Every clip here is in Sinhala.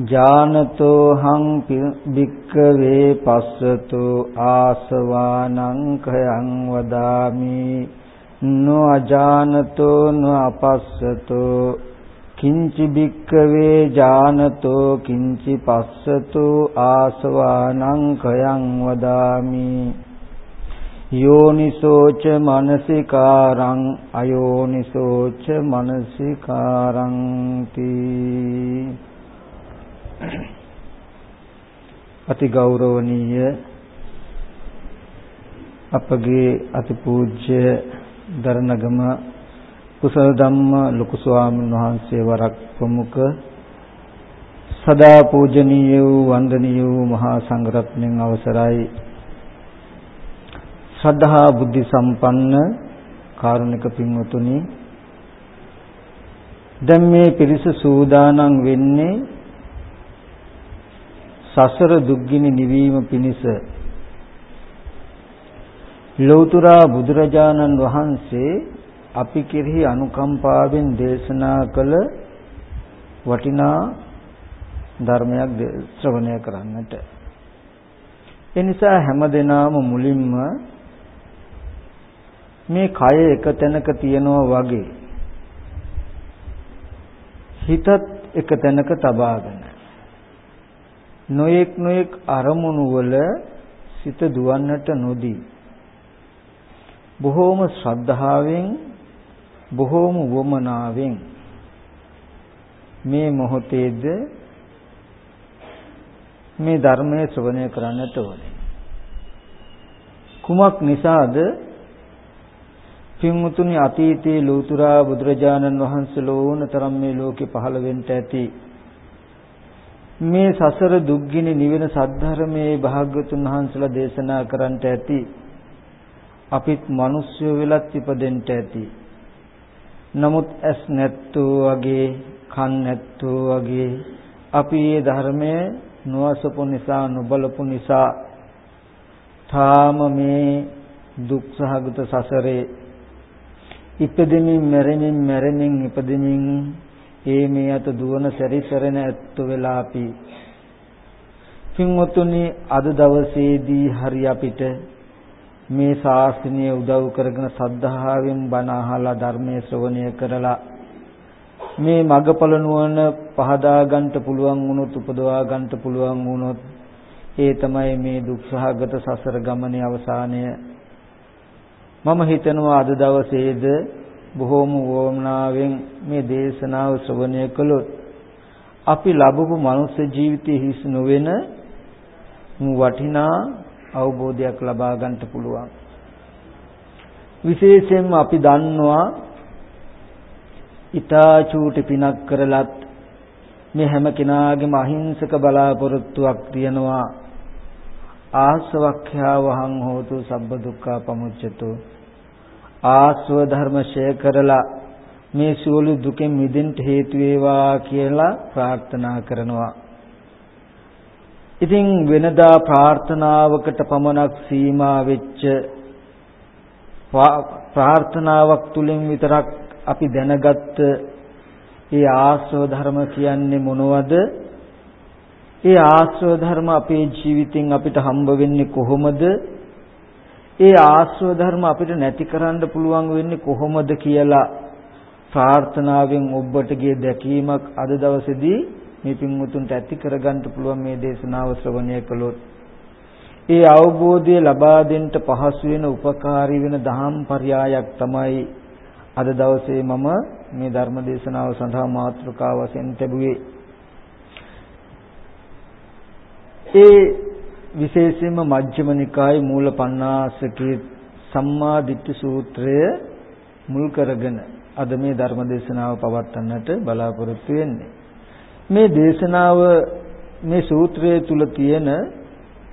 ජානතෝ හං භික්කවේ පස්සතෝ ආසවානං කයං වදාමි. නෝ අජානතෝ නෝ අපස්සතෝ කිංචි භික්කවේ ජානතෝ කිංචි පස්සතෝ ආසවානං කයං වදාමි යෝනිසෝච මනසිකාරං අයෝනිසෝච මනසිකාරං තී අති ගෞරවනීය අපගේ අති පූජ්‍ය දරණගම කුසල ධම්ම ලොකු ස්වාමීන් වහන්සේ වරක් ප්‍රමුඛ සදා පූජනීය වූ වන්දනීය වූ මහා සංඝරත්නයන් අවසරයි. ශ්‍රද්ධා බුද්ධ සම්පන්න කාරුණික පින්වතුනි දැන් මේ පිරිස සූදානම් වෙන්නේ සසර දුක්ගිනි නිවීම පිණිස ලෞතුරා බුදුරජාණන් වහන්සේ අපි කෙරෙහි අනුකම්පාවෙන් දේශනා කළ වටිනා ධර්මයක් ශ්‍රවණය කරන්නට. ඒ නිසා හැමදෙනාම මුලින්ම මේ කය එක තැනක තියනවා වගේ හිතත් එක තැනක තබාගෙන නොයෙක් නොයෙක් අරමුණු වල සිත දුවන්නට නොදී බොහෝම ශ්‍රද්ධාවෙන් බොහෝම වමනාවෙන් මේ මොහොතේද මේ ධර්මයේ ශ්‍රවණය කරන්නට ඕනේ. කුමක් නිසාද? පින්මුතුනි අතීතයේ ලෝතුරා බුදුරජාණන් වහන්සේ ලෝනතරම් මේ ලෝකේ පහළ වෙන්න ඇති මේ සසර දුක්ගිනි නිවෙන සද්ධර්මයේ භාග්‍යතුන් වහන්සේලා දේශනා කරන්නට ඇති. අපිත් මිනිස්සු වෙලත් ඉපදෙන්න ඇති. නමුත් ඇස් නැත්තෝ වගේ කන් නැත්තෝ වගේ අපි මේ ධර්මයේ නොවසපු නිසා නොබලපු නිසා තාම මේ දුක් සහගත සසරේ ඉපදෙමින් මැරෙමින් මැරෙමින් ඉපදෙමින් ඒ මේ අත දුවන සැරිසරන ඇත්තු වෙලා අපි පින්වතුනි අද දවසේදී හරි අපිට මේ ශාස්ත්‍රණීය උදව් කරගෙන සද්ධාවෙන් බණ අහලා ධර්මයේ ශ්‍රවණය කරලා මේ මගපල නුවණ පහදා ගන්නට පුළුවන් වුණොත් උපදවා ගන්නට පුළුවන් වුණොත් ඒ තමයි මේ දුක්සහගත සසර ගමනේ අවසානය. මම හිතනවා අද දවසේද බොහෝම වෝමනාවෙන් මේ දේශනාව ශ්‍රවණය කළොත් අපි ලැබපු මනුෂ්‍ය ජීවිතයේ හිස් නොවන වටිනා අවබෝධයක් ලබා ගන්නට පුළුවන්. විශේෂයෙන්ම අපි දන්නවා ඊතා චූටි පිනක් කරලත් මේ හැම කෙනාගේම අහිංසක බලාපොරොත්තුවක් තියෙනවා ආසවක්ඛ්‍යාවහං හෝතු සබ්බ දුක්ඛ පමුච්චතු ආස්ව ධර්ම ෂය කරලා මේ සියලු දුකෙන් මිදෙන්න හේතු වේවා කියලා ප්‍රාර්ථනා කරනවා. ඉතින් වෙනදා ප්‍රාර්ථනාවකට පමණක් සීමා වෙච්ච ප්‍රාර්ථනාවක් තුලින් විතරක් අපි දැනගත්ත ඒ ආස්ව ධර්ම කියන්නේ මොනවද? ඒ ආස්ව ධර්ම අපේ ජීවිතෙන් අපිට හම්බ වෙන්නේ කොහොමද? ඒ ආශ්‍රව ධර්ම අපිට නැති කරන්න පුළුවන් වෙන්නේ කොහොමද කියලා ප්‍රාර්ථනාවෙන් ඔබට ගිය දැකීමක් අද දවසේදී මේ පින්වුතුන්ට ඇති කරගන්න පුළුවන් මේ දේශනාව ශ්‍රවණය කළොත්. ඒ අවබෝධය ලබා දෙන්න පහසු වෙන උපකාරී වෙන දහම් පරයයක් තමයි අද දවසේ මම මේ ධර්ම දේශනාව සඳහා මාතෘකාව වශයෙන් ලැබුවේ ඒ විශේෂයෙන්ම මජ්ක්‍ධිම නිකායේ මූල පණ්ණාසකේ සම්මා දිට්ඨි සූත්‍රය මුල් කරගෙන අද මේ ධර්ම දේශනාව පවත්වන්නට බලාපොරොත්තු වෙන්නේ. මේ දේශනාව මේ සූත්‍රය තුල තියෙන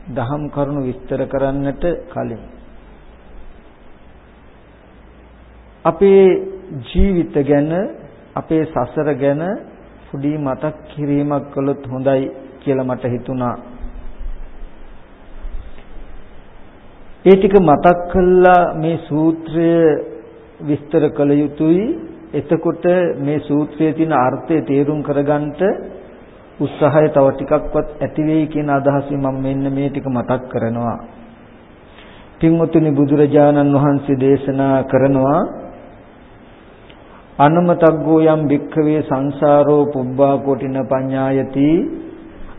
දහම් කරුණු විස්තර කරන්නට කලින් අපේ ජීවිත ගැන අපේ සසර ගැන පොඩි මතක් කිරීමක් කළොත් හොඳයි කියලා මට හිතුණා. ඒ ටික මතක් කළා මේ සූත්‍රය විස්තර කළ යුතුයි එතකොට මේ සූත්‍රයේ තියෙන අර්ථය තේරුම් කරගන්නට උත්සාහය තව ටිකක්වත් ඇති වෙයි කියන අදහසින් මම මෙන්න මේ ටික මතක් කරනවා. පින්වතුනි බුදුරජාණන් වහන්සේ දේශනා කරනවා අනමතග්ගෝ යම් භික්ඛවේ සංසාරෝ පුබ්බා කොටින පඤ්ඤායති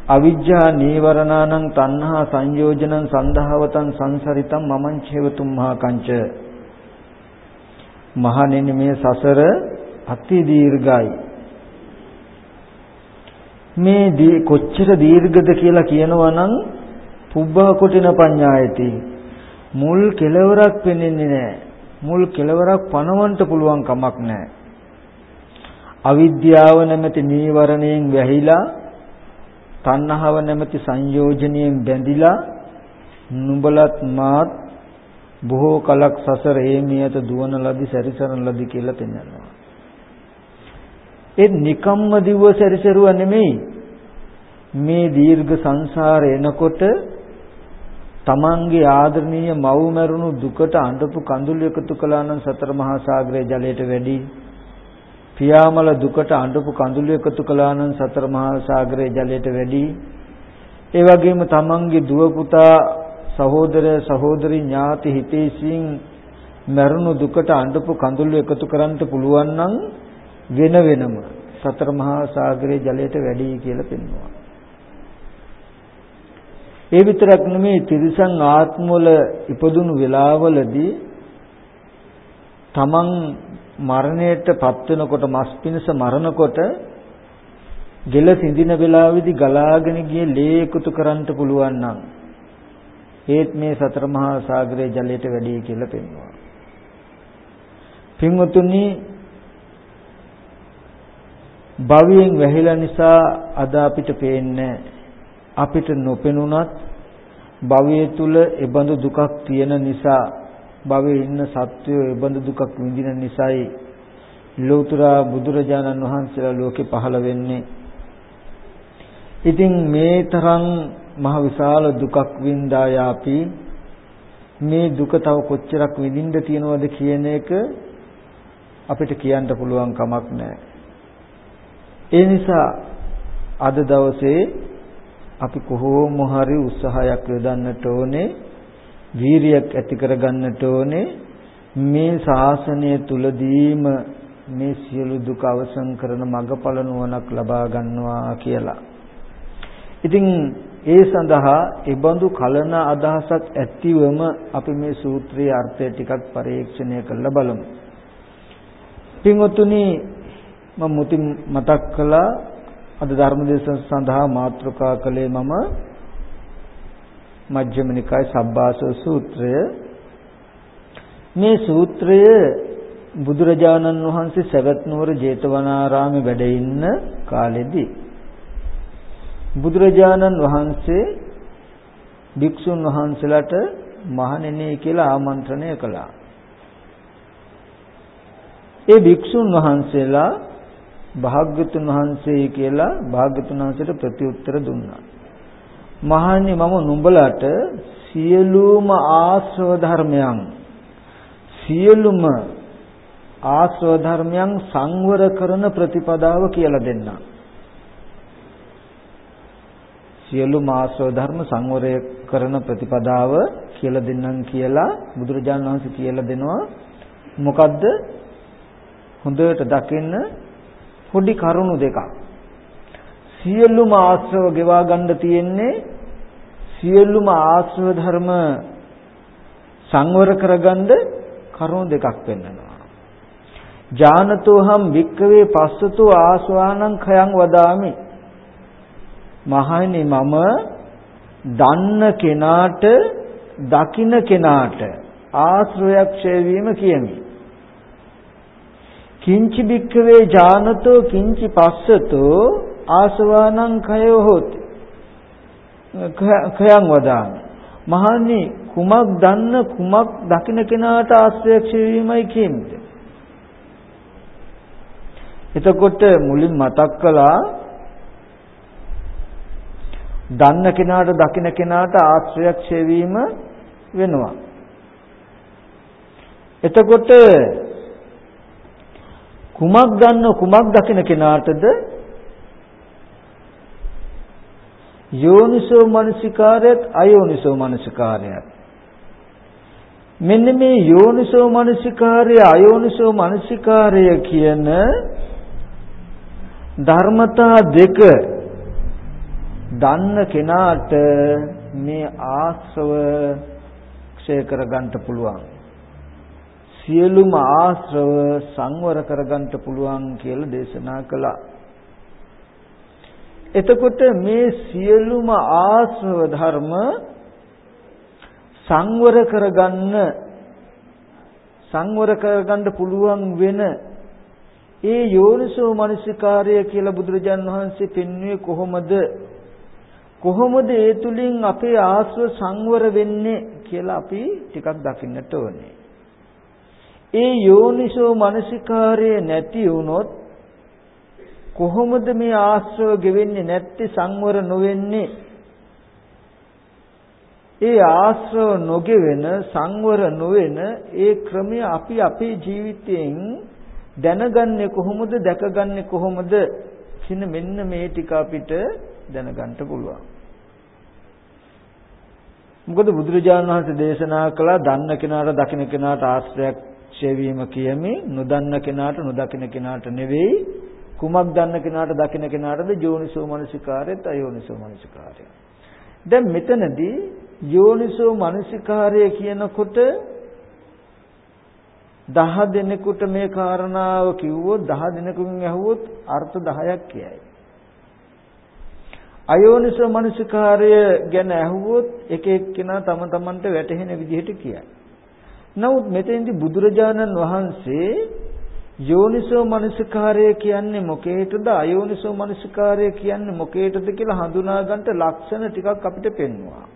අවිජ්ජා නීවරණානං තණ්හා සංයෝජනං සන්දහවතං සංසරිතං මමං චේවතුම් මහා කංච මහණෙනි මේ සසර අති දීර්ඝයි. මේ කොච්චර දීර්ඝද කියලා කියනවා නම් පුබ්බා කොටින පඤ්ඤායති. මුල් කෙලවරක් පෙනෙන්නේ නැහැ මුල් කෙලවරක් පණවන්න පුළුවන් කමක් නැහැ අවිද්‍යාව නැමැති නීවරණයෙන් වැහිලා තණ්හාව නැමැති සංයෝජනයෙන් බැඳිලා නුඹලත් මාත් බොහෝ කලක් සසර හේමියත දුවන ලදි සැරිසරන ලදි කියලා පෙන්වනවා. ඒ නිකම්ම දිව සැරිසරුව නෙමෙයි. මේ දීර්ඝ සංසාරේ එනකොට තමන්ගේ ආදරණීය මව් මරුණු දුකට අඬපු කඳුළු එකතු කළා නම් සතර මහා සාගරයේ ජලයට වැඩි පියාමල දුකට අඬපු කඳුළු එකතු කළා නම් සතර මහා සාගරයේ ජලයට වැඩි. ඒ වගේම තමන්ගේ දුව පුතා සහෝදර සහෝදරි ඥාති හිතේසින් මරුණු දුකට අඬපු කඳුළු එකතු කරන්න පුළුවන් නම් වෙන වෙනම සතර මහා සාගරයේ ජලයට වැඩි කියලා පෙන්වනවා. ඒ විතරක් නෙමෙයි තිරිසන් ආත්මවල ඉපදුණු වෙලාවලදී තමන් මරණයට පත් වෙනකොට මස් පිණිස මරණකොට ගෙල සිඳින වෙලාවේදී ගලාගෙන ගිය ලේ එකතු කරන්න පුළුවන් නම් ඒත් මේ සතර මහා සාගරයේ ජලයට වැඩි කියලා පෙන්වනවා. පින්වතුනි භවයෙන් වැහිලා නිසා අද අපිට පේන්නේ අපිට නොපෙනුනත් භවයේ තුල ඒබඳු දුකක් තියෙන නිසා භවයේ ඉන්න සත්වයෝ ඒ බඳු දුකක් විඳින නිසායි ලෝතර බුදුරජාණන් වහන්සේලා ලෝකේ පහළ වෙන්නේ. ඉතින් මේ තරම් මහ විශාල දුකක් වින්දා යාපි මේ දුක තව කොච්චරක් විඳින්න තියනවද කියන එක අපිට කියන්න පුළුවන් කමක් නැහැ. ඒ නිසා අද දවසේ අපි කොහොම හරි උත්සාහයක් යොදන්නට ඕනේ වීරියක් ඇති කරගන්නට ඕනේ මේ ශාසනය තුලදීම මේ සියලු දුක අවසන් කරන මඟඵල නුවණක් ලබා ගන්නවා කියලා. ඉතින් ඒ සඳහා ඒබඳු කලන අදහසක් ඇතිවම අපි මේ සූත්‍රයේ අර්ථය ටිකක් පරීක්ෂණය කරලා බලමු. පින්වතුනි මම මුතින් මතක් කළා අද ධර්මදේශන සඳහා මාතෘකා කළේ මම මජ්ක්‍ධිම නිකාය සබ්බාසව සූත්‍රය මේ සූත්‍රය බුදුරජාණන් වහන්සේ සවැත් නුවර ජේතවනාරාමේ වැඩ ඉන්න කාලෙදී බුදුරජාණන් වහන්සේ භික්ෂුන් වහන්සේලාට මහණෙනි කියලා ආමන්ත්‍රණය කළා. ඒ භික්ෂුන් වහන්සේලා භාග්‍යතුන් වහන්සේ කියලා භාග්‍යතුන් වහන්සේට ප්‍රතිඋත්තර දුන්නා. මහන්නේ මම නුඹලට සියලුම ආශ්‍රව ධර්මයන් සියලුම ආශ්‍රව ධර්මයන් සංවර කරන ප්‍රතිපදාව කියලා දෙන්නම්. සියලුම ආශ්‍රව ධර්ම සංවරය කරන ප්‍රතිපදාව කියලා දෙන්නම් කියලා බුදුරජාණන් වහන්සේ කියලා දෙනවා. මොකද්ද? හොඳට දකින්න පොඩි කරුණු දෙකක්. සියලුම ආශ්‍රව ගෙවා ගන්න තියෙන්නේ සියලුම ආශ්‍රව ධර්ම සංවර කරගන්න කරුණු දෙකක් පෙන්වනවා. ඥානතෝහම් වික්කවේ පස්සතෝ ආස්වානං khයං වදාමි. මහණනි මම දන්න කෙනාට දකින්න කෙනාට ආශ්‍රයයක් ඡේවීම කියමි. කිංචි බික්කවේ ඥානතෝ කිංචි පස්සතෝ ආසවානං khයෝ හෝති khයන් වදාමි මහන්නේ කුමක් දන්න කුමක් දකින්න කෙනාට ආශ්‍රයක්ෂ වීමයි කියන්නේ. එතකොට මුලින් මතක් කළා දන්න කෙනාට දකින්න කෙනාට ආශ්‍රයක්ෂ වීම වෙනවා. එතකොට කුමක් දන්න කුමක් දකින්න කෙනාටද යෝනිසෝ මනසිකාරයත් අයෝනිසෝ මනසිකාරයත්. මෙන්න මේ යෝනිසෝ මනසිකාරය අයෝනිසෝ මනසිකාරය කියන ධර්මතා දෙක දන්න කෙනාට මේ ආශ්‍රව ක්ෂය කරගන්න පුළුවන්. සියලුම ආශ්‍රව සංවර කරගන්න පුළුවන් කියලා දේශනා කළා. එතකොට මේ සියලුම ආශ්‍රව ධර්ම සංවර කරගන්න සංවර කරගන්න පුළුවන් වෙන ඒ යෝනිසෝ මනසිකාර්ය කියලා බුදුරජාන් වහන්සේ පෙන්වුවේ කොහොමද කොහොමද ඒ තුලින් අපේ ආශ්‍රව සංවර වෙන්නේ කියලා අපි ටිකක් දකින්නට ඕනේ. ඒ යෝනිසෝ මනසිකාර්ය නැති වුණොත් කොහොමද මේ ආශ්‍රව ගෙවෙන්නේ නැත්තේ සංවර නොවෙන්නේ ඒ ආශ්‍රව නොගෙවෙන සංවර නොවන ඒ ක්‍රමය අපි අපේ ජීවිතයෙන් දැනගන්නේ කොහොමද දැකගන්නේ කොහොමද කියන මෙන්න මේ ටික අපිට දැනගන්න පුළුවන්. මොකද බුදුරජාණන් වහන්සේ දේශනා කළා දන්න කෙනාට දකින්න කෙනාට ආශ්‍රයක් ඡේවීම කියමි නොදන්න කෙනාට නොදකින්න කෙනාට නෙවෙයි කුමක් දන්න කෙනාට දකින්න කෙනාටද යෝනිසෝ මනසිකාරයත් අයෝනිසෝ මනසිකාරය. දැන් මෙතනදී යෝනිසෝ මනසිකාරය කියනකොට දහ දෙනෙකුට මේ කාරණාව කිව්වොත් දහ දෙනෙකුගෙන් ඇහුවොත් අර්ථ 10ක් කියයි. අයෝනිසෝ මනසිකාරය ගැන ඇහුවොත් එක එක්කෙනා තම තමන්ට වැටහෙන විදිහට කියයි. නමුත් මෙතෙන්දී බුදුරජාණන් වහන්සේ යෝනිසෝ මනසිකාරය කියන්නේ මොකේටද අයෝනිසෝ මනසිකාරය කියන්නේ මොකේටද කියලා හඳුනා ගන්නට ලක්ෂණ ටිකක් අපිට පෙන්වුවා.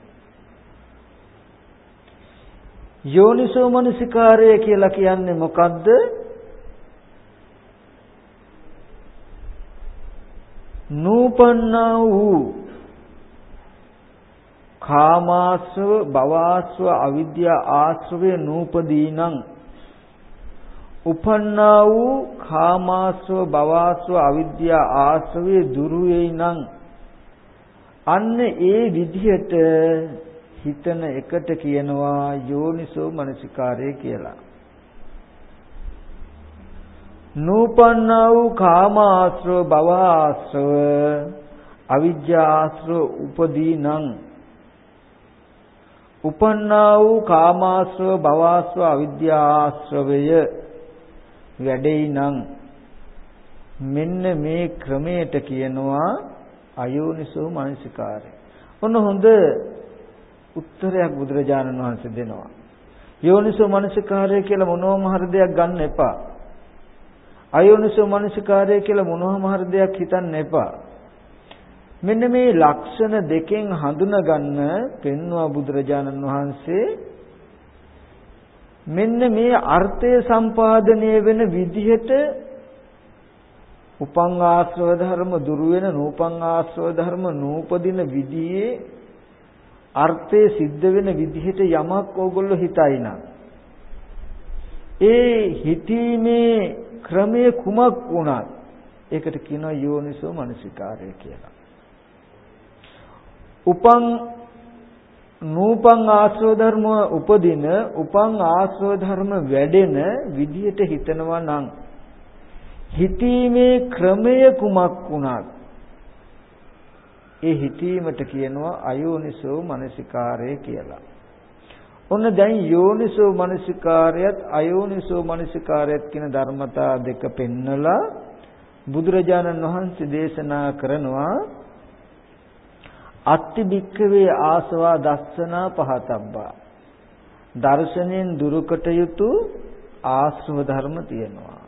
යෝනිසෝ මනසිකාරය කියලා කියන්නේ මොකද්ද? නූපන්නා වූ කාමාශ්‍රව භවආශ්‍රව අවිද්‍යා ආශ්‍රවේ නූපදීනං උපන්නා වූ කාමාශ්‍රව භවආශ්‍රව අවිද්‍යා ආශ්‍රවේ දුරු වෙයිනං අන්න ඒ විදිහට හිතන එකට කියනවා යෝනිසෝ මනසිකාරය කියලා. නූපන්නා වූ කාම ආශ්‍රව භව ආශ්‍රව අවිජ්ජා ආශ්‍රව උපදීනං උපන්නා වූ කාමාශ්‍රව භවආශ්‍රව අවිද්‍යා ආශ්‍රවය වැඩෙයිනම් මෙන්න මේ ක්‍රමයට කියනවා අයෝනිසෝ මනසිකාරය. ඔන්න හොඳ උත්තරයක් බුදුරජාණන් වහන්සේ දෙනවා. යෝනිසෝ මනසිකාරය කියලා මොනවම හරි දෙයක් ගන්න එපා. අයෝනිසෝ මනසිකාරය කියලා මොනවම හරි දෙයක් හිතන්න එපා. මෙන්න මේ ලක්ෂණ දෙකෙන් හඳුනගන්න පෙන්වුවා බුදුරජාණන් වහන්සේ මෙන්න මේ අර්ථය සම්පාදනය වෙන විදිහට උපං ආශ්‍රව ධර්ම දුරු වෙන නූපං ආශ්‍රව ධර්ම නූපදින විදිහේ අර්ථය සිද්ධ වෙන විදිහට යමක් ඕගොල්ලෝ හිතයි නම් ඒ හිතීමේ ක්‍රමය කුමක් වුණත් ඒකට කියනවා යෝනිසෝ මනසිකාරය කියලා. උපං නූපං ආශ්‍රව ධර්ම උපදින උපං ආශ්‍රව ධර්ම වැඩෙන විදිහට හිතනවා නම් හිතීමේ ක්‍රමය කුමක් වුණත් ඒ හිතීමට කියනවා අයෝනිසෝ මනසිකාරය කියලා. ඔන්න දැන් යෝනිසෝ මනසිකාරයත් අයෝනිසෝ මනසිකාරයත් කියන ධර්මතා දෙක පෙන්නලා බුදුරජාණන් වහන්සේ දේශනා කරනවා අත්ති භික්ඛවේ ආසවා දස්සනා පහතබ්බා දර්ශනෙන් දුරුකට යුතු ආශ්‍රව ධර්ම තියෙනවා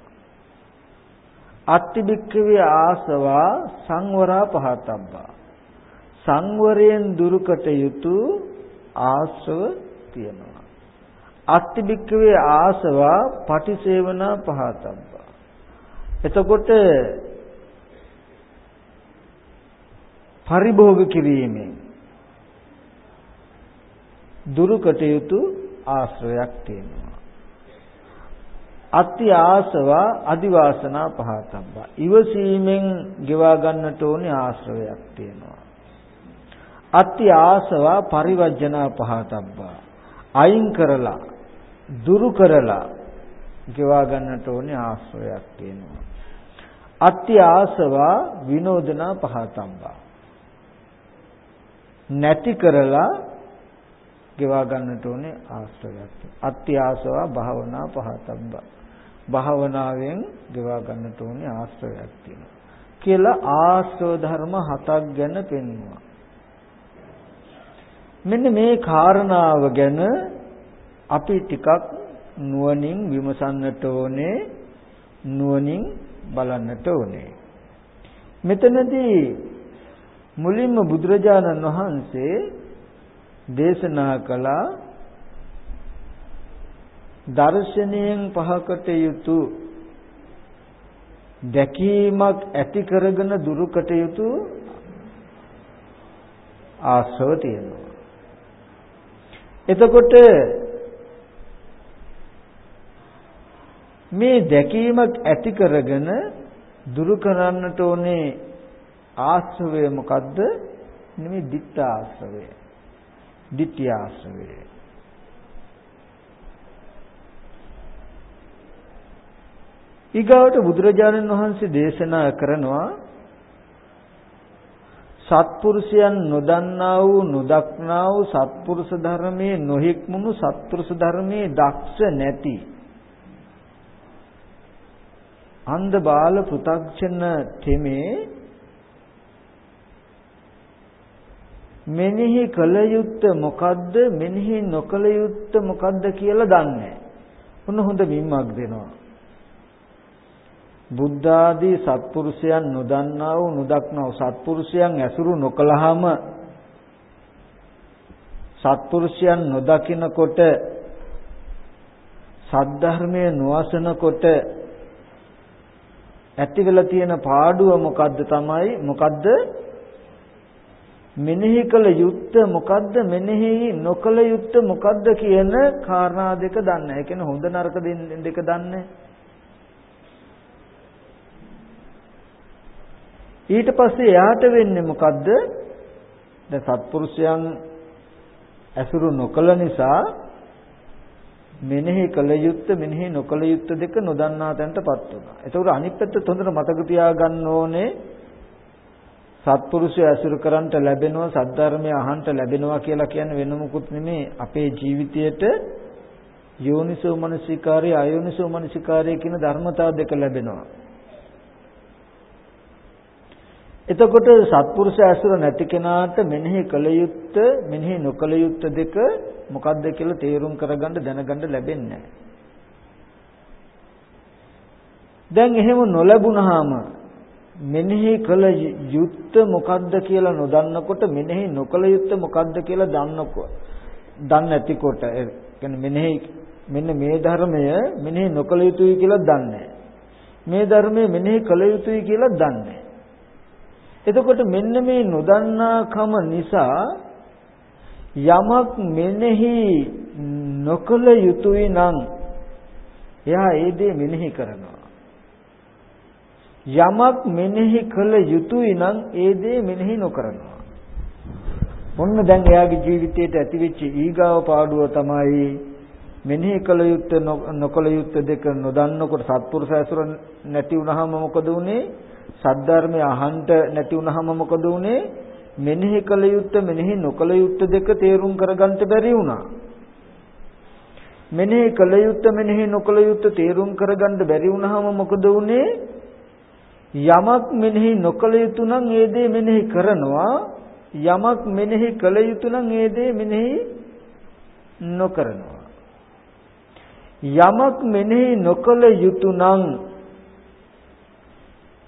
අත්ති භික්ඛවේ ආසවා සංවරා පහතබ්බා සංවරයෙන් දුරුකට යුතු ආශ්‍රව තියෙනවා. අත්තිබික්කවේ ආසවා පටිසේවනා පහතබ්බා. එතකොට පරිභෝග කිරීමෙන් දුරුකට යුතු ආශ්‍රවයක් තියෙනවා. අත්ති ආසවා අදිවාසනා පහතබ්බා. ඉවසීමෙන් ගෙවා ගන්නට ඕනේ ආශ්‍රවයක් තියෙනවා. අත්‍ය ආසවා පරිවර්ජනා පහතබ්බා අයින් කරලා දුරු කරලා ගෙවා ගන්නට ඕනේ ආශ්‍රයයක් තියෙනවා අත්‍ය ආසවා විනෝදනා පහතබ්බා නැති කරලා ගෙවා ගන්නට ඕනේ ආශ්‍රයයක්. අත්‍ය ආසවා භාවනා පහතබ්බා. භාවනාවෙන් ගෙවා ගන්නට ඕනේ ආශ්‍රයයක් තියෙනවා. කියලා ආශ්‍රව ධර්ම හතක් ගැන පෙන්වුවා. මෙන්න මේ කාරණාව ගැන අපි ටිකක් නුවණින් විමසන්නට ඕනේ නුවණින් බලන්නට ඕනේ. මෙතනදී මුලින්ම බුදුරජාණන් වහන්සේ දේශනා කළා දර්ශනයෙන් පහකට යුතු දැකීමක් ඇති කරගෙන දුරුකට යුතු ආශ්‍රව තියෙනවා. එතකොට මේ දැකීමක් ඇති කරගෙන දුරු කරන්නට ඕනේ ආශ්‍රවය මොකද්ද? නෙමෙයි ditth ආශ්‍රවය. ditthි ආශ්‍රවය. ඊගාවට බුදුරජාණන් වහන්සේ දේශනා කරනවා සත්පුරුෂයන් නොදන්නා වූ නොදක්නා වූ සත්පුරුෂ ධර්මයේ නොහික්මුණු සත්පුරුෂ ධර්මයේ දක්ෂ නැති අන්ධ බාල පෘ탁ෂණ තෙමේ මෙනෙහි කළ යුත්ත මොකද්ද මෙනෙහි නොකළ යුත්ත මොකද්ද කියලා දන්නේ නැහැ. උන්න හොඳ විම්මක් දෙනවා. බුද්ධ ආදී සත්පුරුෂයන් නොදන්නා වූ නොදක්නා වූ සත්පුරුෂයන් ඇසුරු නොකළාම සත්පුරුෂයන් නොදකිනකොට සද්ධර්මයේ නොවසනකොට ඇති වෙලා තියෙන පාඩුව මොකද්ද තමයි මොකද්ද මෙනෙහි කළ යුත්ත මොකද්ද මෙනෙහි නොකළ යුත්ත මොකද්ද කියන කාරණා දෙක දන්නේ. ඒ කියන්නේ හොඳ නරක දෙක දන්නේ. ඊට පස්සේ එයාට වෙන්නේ මොකද්ද? දැන් සත්පුරුෂයන් ඇසුරු නොකළ නිසා මෙනෙහි කළ යුත්ත මෙනෙහි නොකළ යුත්ත දෙක නොදන්නා තැනටපත් වුණා. ඒතකොට අනිත් පැත්ත හොඳට මතක තියාගන්න ඕනේ සත්පුරුෂය ඇසුරු කරන්ට ලැබෙනවා සද්ධර්මය අහන්ට ලැබෙනවා කියලා කියන්නේ වෙන මොකුත් නෙමෙයි අපේ ජීවිතයට යෝනිසෝ මනසිකාරය අයෝනිසෝ මනසිකාරය කියන ධර්මතාව දෙක ලැබෙනවා. එතකොට සත්පුරුෂ ඇසුර නැති කෙනාට මෙනෙහි කළ යුත්ත මෙනෙහි නොකළ යුත්ත දෙක මොකක්ද කියලා තේරුම් කරගන්න දැනගන්න ලැබෙන්නේ දැන් එහෙම නොලැබුණාම මෙනෙහි කළ යුත්ත මොකක්ද කියලා නොදන්නකොට මෙනෙහි නොකළ යුත්ත මොකක්ද කියලා දන්නකො දන්නේ නැතිකොට. ඒ කියන්නේ මෙනෙහි මෙන්න මේ ධර්මය මෙනෙහි නොකළ යුතුයි කියලා දන්නේ මේ ධර්මය මෙනෙහි කළ යුතුයි කියලා දන්නේ එතකොට මෙන්න මේ නොදන්නාකම නිසා යමක් මෙනෙහි නොකළ යුතුයි නම් එයා ඒ දේ මෙනෙහි කරනවා. යමක් මෙනෙහි කළ යුතුයි නම් ඒ දේ මෙනෙහි නොකරනවා. මොන්න දැන් එයාගේ ජීවිතයට ඇතිවෙච්ච ඊගාව පාඩුව තමයි මෙනෙහි කළ යුත්ත නොකළ යුත්ත දෙක නොදන්නකොට සත්පුරුෂ ඇසුර නැති වුනහම මොකද උනේ? සද්ධර්මය අහන්ට නැති වුනහම මොකද උනේ? මෙනෙහි කළ යුත්ත මෙනෙහි නොකළ යුත්ත දෙක තේරුම් කරගන්න බැරි වුණා. මෙනෙහි කළ යුත්ත මෙනෙහි නොකළ යුත්ත තේරුම් කරගන්න බැරි වුනහම මොකද උනේ? යමක් මෙනෙහි නොකළ යුතු නම් ඒ දේ මෙනෙහි කරනවා. යමක් මෙනෙහි කළ යුතු නම් ඒ දේ මෙනෙහි නොකරනවා. යමක් මෙනෙහි නොකළ යුතු නම්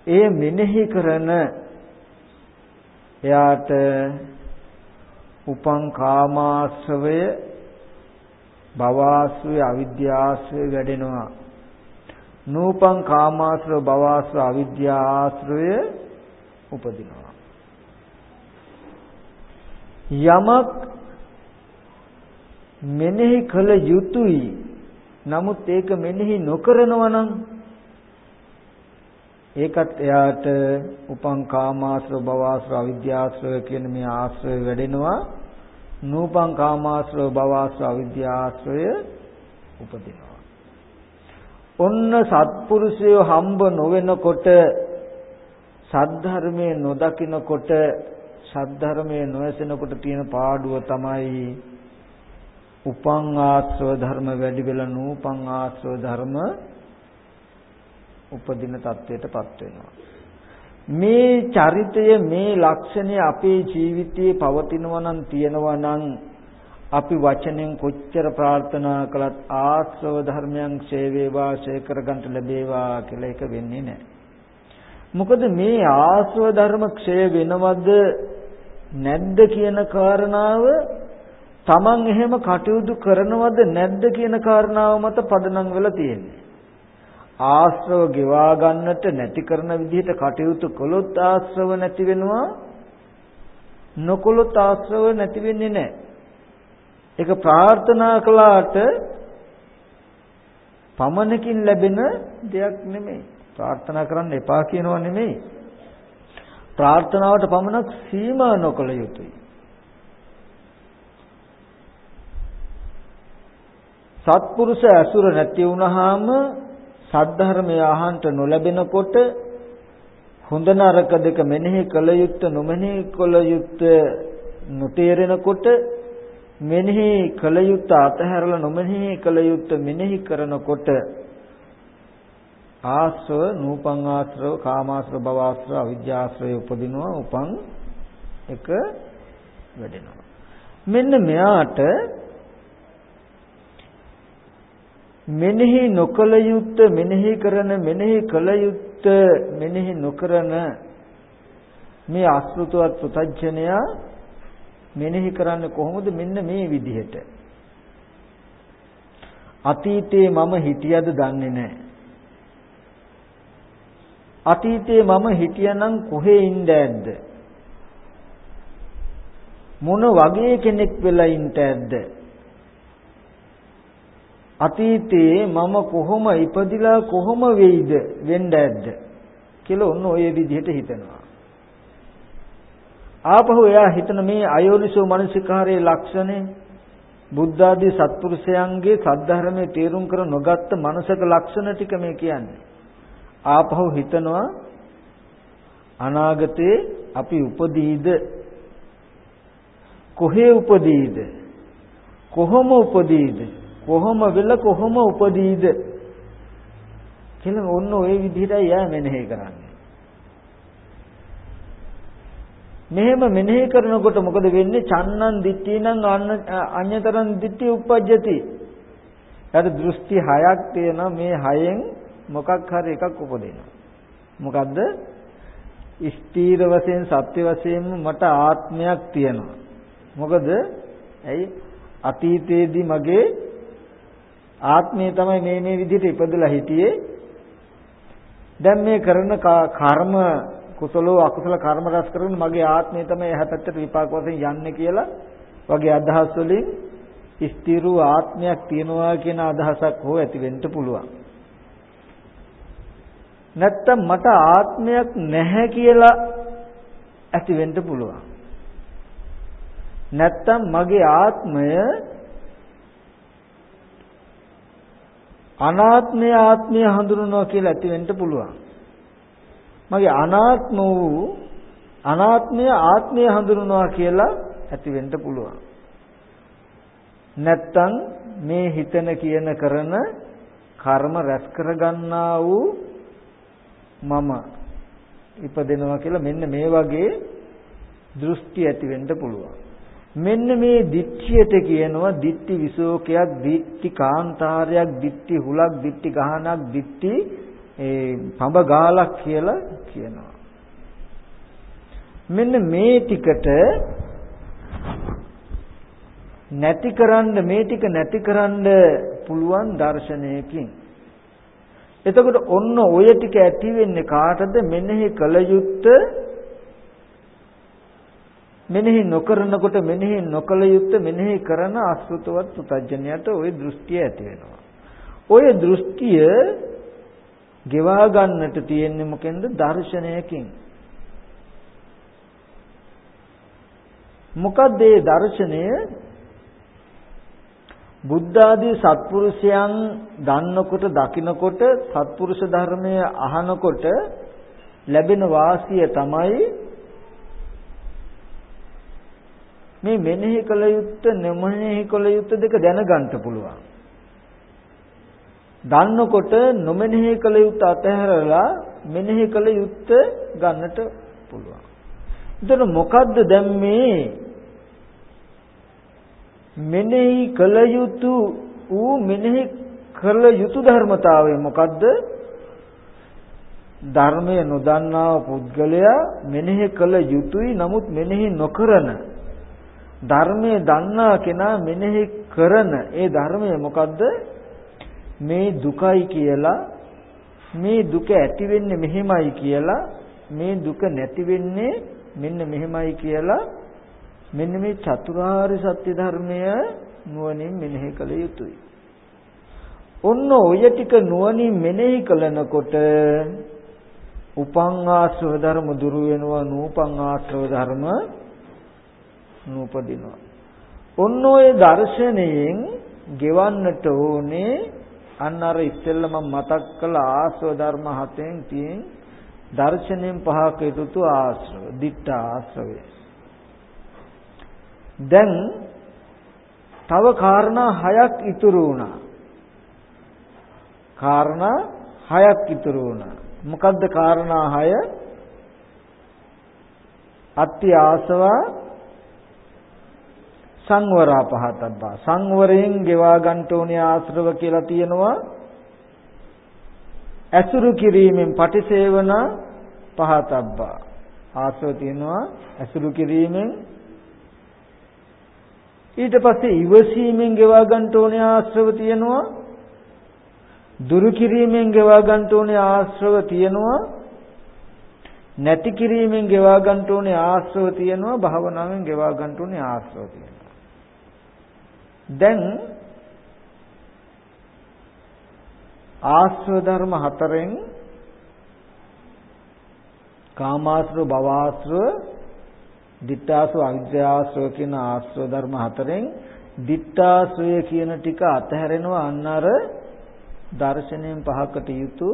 ඒ මෙනෙහි කරන එයාට උපං කාමාශ්‍රවය භවආශ්‍රය අවිද්‍යාශ්‍රය වැඩෙනවා නූපං කාමාශ්‍රව භවආශ්‍රව අවිද්‍යාශ්‍රය උපදිනවා. යමක් මෙනෙහි කළ යුතුයි. නමුත් ඒක මෙනෙහි නොකරනවා නම් ඒකත් එයාට උපං කාමාශ්‍රව භවආශ්‍රව අවිද්‍යාශ්‍රව කියන මේ ආශ්‍රය වැඩෙනවා. නූපං කාමාශ්‍රව භවආශ්‍රව අවිද්‍යාශ්‍රය උපදිනවා. ඔන්න සත්පුරුෂය හම්බ නොවෙනකොට සද්ධර්මයේ නොදකිනකොට සද්ධර්මයේ නොඇසෙනකොට තියෙන පාඩුව තමයි උපං ආශ්‍රව ධර්ම වැඩි වෙලා නූපං ආශ්‍රව ධර්ම උපදින තත්වයටපත් වෙනවා. මේ චරිතය මේ ලක්ෂණය අපේ ජීවිතයේ පවතිනවා නම් තියෙනවා නම් අපි වචනෙන් කොච්චර ප්‍රාර්ථනා කළත් ආශ්‍රව ධර්මයන් ක්ෂය වේවා ක්ෂය කරගන්න ලැබේවා කියලා එක වෙන්නේ නැහැ. මොකද මේ ආශ්‍රව ධර්ම ක්ෂය වෙනවද නැද්ද කියන කාරණාව Taman එහෙම කටයුතු කරනවද නැද්ද කියන කාරණාව මත පදනම් වෙලා තියෙන්නේ. ආශ්‍රව ගෙවා ගන්නට නැති කරන විදිහට කටයුතු කළොත් ආශ්‍රව නැති වෙනවා නොකළොත් ආශ්‍රව නැති වෙන්නේ නැහැ. ඒක ප්‍රාර්ථනා කළාට පමණකින් ලැබෙන දෙයක් නෙමෙයි. ප්‍රාර්ථනා කරන්න එපා කියනවා නෙමෙයි. ප්‍රාර්ථනාවට පමණක් සීමා නොකළ යුතුයි. සත්පුරුෂ ඇසුර නැති වුනහම සද්ධර්මය අහන්ට නොලැබෙනකොට හොඳ නරක දෙක මෙනෙහි කළ යුත්ත නොමෙනෙහි කළ යුත්ත නොතේරෙනකොට මෙනෙහි කළ යුත්ත අතහැරලා නොමෙනෙහි කළ යුත්ත මෙනෙහි කරනකොට ආශ්‍රව නූපං ආශ්‍රව කාමාශ්‍රව භවආශ්‍රව අවිජ්ජාශ්‍රය උපදිනවා උපං එක වැඩෙනවා. මෙන්න මෙයාට මෙනෙහි නොකල යුත්ත මෙනෙහි කරන මෙනෙහි කල යුත්ත මෙනෙහි නොකරන මේ අසෘතවත් පුතඥයා මෙනෙහි කරන්නේ කොහොමද? මෙන්න මේ විදිහට. අතීතේ මම හිටියද දන්නේ නැහැ අතීතේ මම හිටියනම් කොහේ ඉඳ ඇද්ද? මොන වගේ කෙනෙක් වෙලා ඉඳ ඇද්ද? අතීතයේ මම කොහොම ඉපදිලා කොහොම වෙයිද? වෙන්න ඇද්ද? කියලා ඔන්න ඔය විදිහට හිතනවා. ආපහු එයා හිතන මේ අයෝනිසෝ මනසිකාරයේ ලක්ෂණේ බුද්ධ ආදී සත්පුරුෂයන්ගේ සද්ධර්මයේ තේරුම් කර නොගත්ත මනසක ලක්ෂණ ටික මේ කියන්නේ. ආපහු හිතනවා අනාගතේ අපි උපදීද කොහේ උපදීද කොහොම උපදීද කොහොම වෙල කොහොම උපදීද කියලා ඔන්න ওই විදිහටයි යා මෙනෙහි කරන්නේ. මෙහෙම මෙනෙහි කරනකොට මොකද වෙන්නේ? චන්නන් දිට්ඨිනං අඤ්‍යතරං දිට්ඨි උපජ්ජති. ඊට දෘෂ්ටි හයක් තියෙනවා මේ හයෙන් මොකක් හරි එකක් උපදිනවා. මොකද්ද? ස්ථීර වශයෙන් සත්‍ය වශයෙන්ම මට ආත්මයක් තියෙනවා. මොකද ඇයි අතීතයේදී මගේ ආත්මය තමයි මේ මේ විදිහට ඉපදලා හිටියේ. දැන් මේ කරන කර්ම කුසලෝ අකුසල කර්ම රැස් කරගෙන මගේ ආත්මය තමයි එහා පැත්තට විපාක වශයෙන් යන්නේ කියලා වගේ අදහස් වලින් ස්ථිරු ආත්මයක් තියනවා කියන අදහසක් හෝ ඇති වෙන්න පුළුවන්. නැත්තම් මට ආත්මයක් නැහැ කියලා ඇති වෙන්න පුළුවන්. නැත්තම් මගේ ආත්මය අනාත්මය ආත්මය හඳුනනවා කියලා ඇති වෙන්න පුළුවන්. මගේ අනාත්ම වූ අනාත්මය ආත්මය හඳුනනවා කියලා ඇති වෙන්න පුළුවන්. නැත්තම් මේ හිතන කියන කරන කර්ම රැස් කරගන්නා වූ මම ඉපදෙනවා කියලා මෙන්න මේ වගේ දෘෂ්ටි ඇති වෙන්න පුළුවන්. මෙන්න මේ දිට්ඨියට කියනවා දිට්ඨි විසෝකයක් දිට්ඨි කාන්තාරයක් දිට්ඨි හුලක් දිට්ඨි ගහනක් දිට්ඨි ඒ පඹ ගාලක් කියලා කියනවා මෙන්න මේ ටිකට නැතිකරන්න මේ ටික නැතිකරන්න පුළුවන් දර්ශනයකින් එතකොට ඔන්න ඔය ටික ඇති වෙන්නේ කාටද මෙනෙහි කල යුත්තේ මෙනෙහි නොකරනකොට මෙනෙහි නොකල යුත්තේ මෙනෙහි කරන අසෘතවත් පුතඥයට ওই දෘෂ්ටිය ඇති වෙනවා. ওই දෘෂ්ටිය ගෙවා ගන්නට තියෙන්නේ මොකෙන්ද? දර්ශනයකින්. මොකද මේ දර්ශනය බුද්ධ ආදී සත්පුරුෂයන් දන්නකොට දකිනකොට සත්පුරුෂ ධර්මය අහනකොට ලැබෙන වාසිය තමයි මේ මෙනෙහි කළ යුත්ත නොමෙනෙහි කළ යුත්ත දෙක දැනගන්න පුළුවන්. දන්නකොට නොමෙනෙහි කළ යුත්ත අතහැරලා මෙනෙහි කළ යුත්ත ගන්නට පුළුවන්. එතන මොකද්ද දැන් මේ මෙනෙහි කළ යුතු ඌ මෙනෙහි කළ යුතු ධර්මතාවය මොකද්ද? ධර්මය නොදන්නා පුද්ගලයා මෙනෙහි කළ යුතුයි නමුත් මෙනෙහි නොකරන ධර්මයේ දන්නා කෙනා මෙනෙහි කරන ඒ ධර්මය මොකද්ද මේ දුකයි කියලා මේ දුක ඇති වෙන්නේ මෙහෙමයි කියලා මේ දුක නැති වෙන්නේ මෙන්න මෙහෙමයි කියලා මෙන්න මේ චතුරාර්ය සත්‍ය ධර්මය නුවණින් මෙනෙහි කළ යුතුයි. ඔන්න ඔය ටික නුවණින් මෙනෙහි කළනකොට උපං ආශ්‍රව ධර්ම දුරු වෙනවා නූපං ආශ්‍රව ධර්ම නූපදිනවා. ඔන්න ඔය දර්ශනයෙන් ගෙවන්නට ඕනේ අන්න අර ඉස්සෙල්ලා මම මතක් කළ ආශ්‍රව ධර්ම හතෙන් තියෙන දර්ශනයෙන් පහක යුතු ආශ්‍රව, ditta ආශ්‍රවය. දැන් තව කාරණා හයක් ඉතුරු වුණා. කාරණා හයක් ඉතුරු වුණා. මොකද්ද කාරණා හය? අත්‍ය ආසවා සංවරා පහතබ්බා. සංවරයෙන් ගෙවා ගන්න ඕනේ ආශ්‍රව කියලා තියෙනවා. ඇසුරු කිරීමෙන් පටිසේවන පහතබ්බා. ආශ්‍රව තියෙනවා ඇසුරු කිරීමෙන්. ඊට පස්සේ ඉවසීමෙන් ගෙවා ගන්න ඕනේ ආශ්‍රව තියෙනවා. දුරු කිරීමෙන් ගෙවා ගන්න ඕනේ ආශ්‍රව තියෙනවා. නැති කිරීමෙන් ගෙවා ගන්න ඕනේ ආශ්‍රව තියෙනවා. භාවනාවෙන් ගෙවා ගන්න ඕනේ ආශ්‍රව තියෙනවා. දැන් ආශ්‍රව ධර්ම හතරෙන් කාමාශ්‍රව භවආශ්‍රව ditthාශ්‍රව අවිද්‍යාශ්‍රව කියන ආශ්‍රව ධර්ම හතරෙන් ditthාශ්‍රය කියන ටික අතහැරෙනවා. අන්න අර දර්ශනයෙන් පහකට යුතු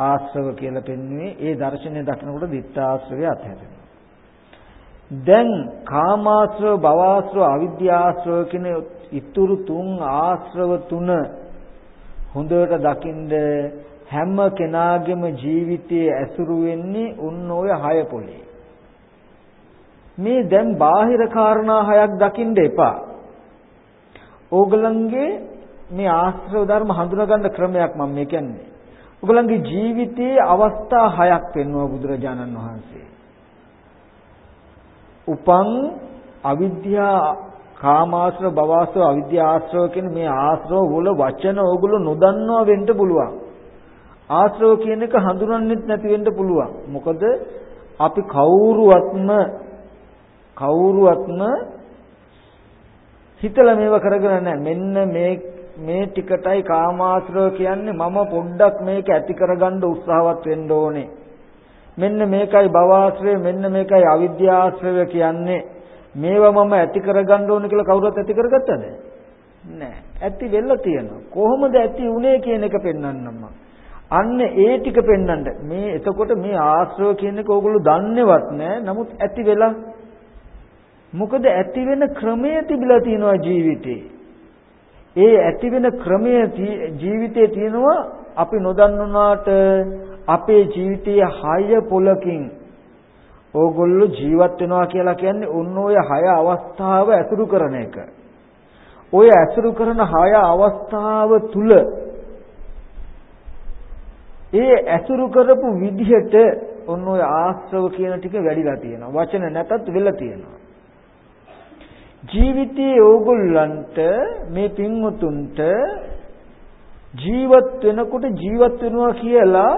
ආශ්‍රව කියලා පෙන්වුවේ. ඒ දර්ශනය දකිනකොට ditthාශ්‍රවය අතහැරෙනවා. දැන් කාමාශ්‍රව භවආශ්‍රව අවිද්‍යාශ්‍රව කියන ඉතුරු තුන් ආශ්‍රව තුන හොඳට දකින්ද හැම කෙනාගේම ජීවිතයේ ඇසුරු වෙන්නේ උන් ඔය හය පොලේ. මේ දැන් බාහිර කාරණා හයක් දකින්න එපා. ඕගලන්ගේ මේ ආශ්‍රව ධර්ම හඳුනගන්න ක්‍රමයක් මම මේ කියන්නේ. ඕගලන්ගේ ජීවිතයේ අවස්ථා හයක් පෙන්වුවා බුදුරජාණන් වහන්සේ. උපං අවිද්‍යා කාමාශ්‍රව භවශ්‍රව අවිද්‍යා ආශ්‍රව කියන මේ ආශ්‍රව වල වචන ඕගොල්ලෝ නොදන්නවා වෙන්න පුළුවන්. ආශ්‍රව කියන එක හඳුනන්නෙත් නැති වෙන්න පුළුවන්. මොකද අපි කවුරුවත්ම කවුරුවත්ම හිතලා මේව කරගෙන නැහැ. මෙන්න මේ මේ ටිකටයි කාමාශ්‍රව කියන්නේ මම පොඩ්ඩක් මේක ඇති කරගන්න උත්සාහවත් වෙන්න ඕනේ. මෙන්න මේකයි භවආශ්‍රය මෙන්න මේකයි අවිද්‍යාශ්‍රය කියන්නේ. මේවා මම ඇති කරගන්න ඕන කියලා කවුරුත් ඇති කරගත්තද? නෑ. ඇති වෙලා තියෙනවා. කොහොමද ඇති උනේ කියන එක පෙන්වන්නම් අන්න ඒ ටික පෙන්වන්න. මේ එතකොට මේ ආශ්‍රව කියන එක ඕගොල්ලෝ දන්නේවත් නෑ. නමුත් ඇති වෙලා මොකද ඇති වෙන ක්‍රමය තිබිලා තියෙනවා ජීවිතේ. ඒ ඇති වෙන ක්‍රමය ජීවිතේ තියෙනවා අපි නොදන්නුනාට අපේ ජීවිතයේ හය පොලකින් ඕගොල්ලෝ ජීවත් වෙනවා කියලා කියන්නේ ඔන්න ඔය හය අවස්ථාව ඇසුරු කරන එක. ඔය ඇසුරු කරන හය අවස්ථාව තුල ඒ ඇසුරු කරපු විදිහට ඔන්න ඔය ආශ්‍රව කියන ටික වැඩිලා තියෙනවා. වචන නැතත් වෙලා තියෙනවා. ජීවිතයේ ඕගොල්ලන්ට මේ පින්වතුන්ට ජීවත් වෙනකොට ජීවත් වෙනවා කියලා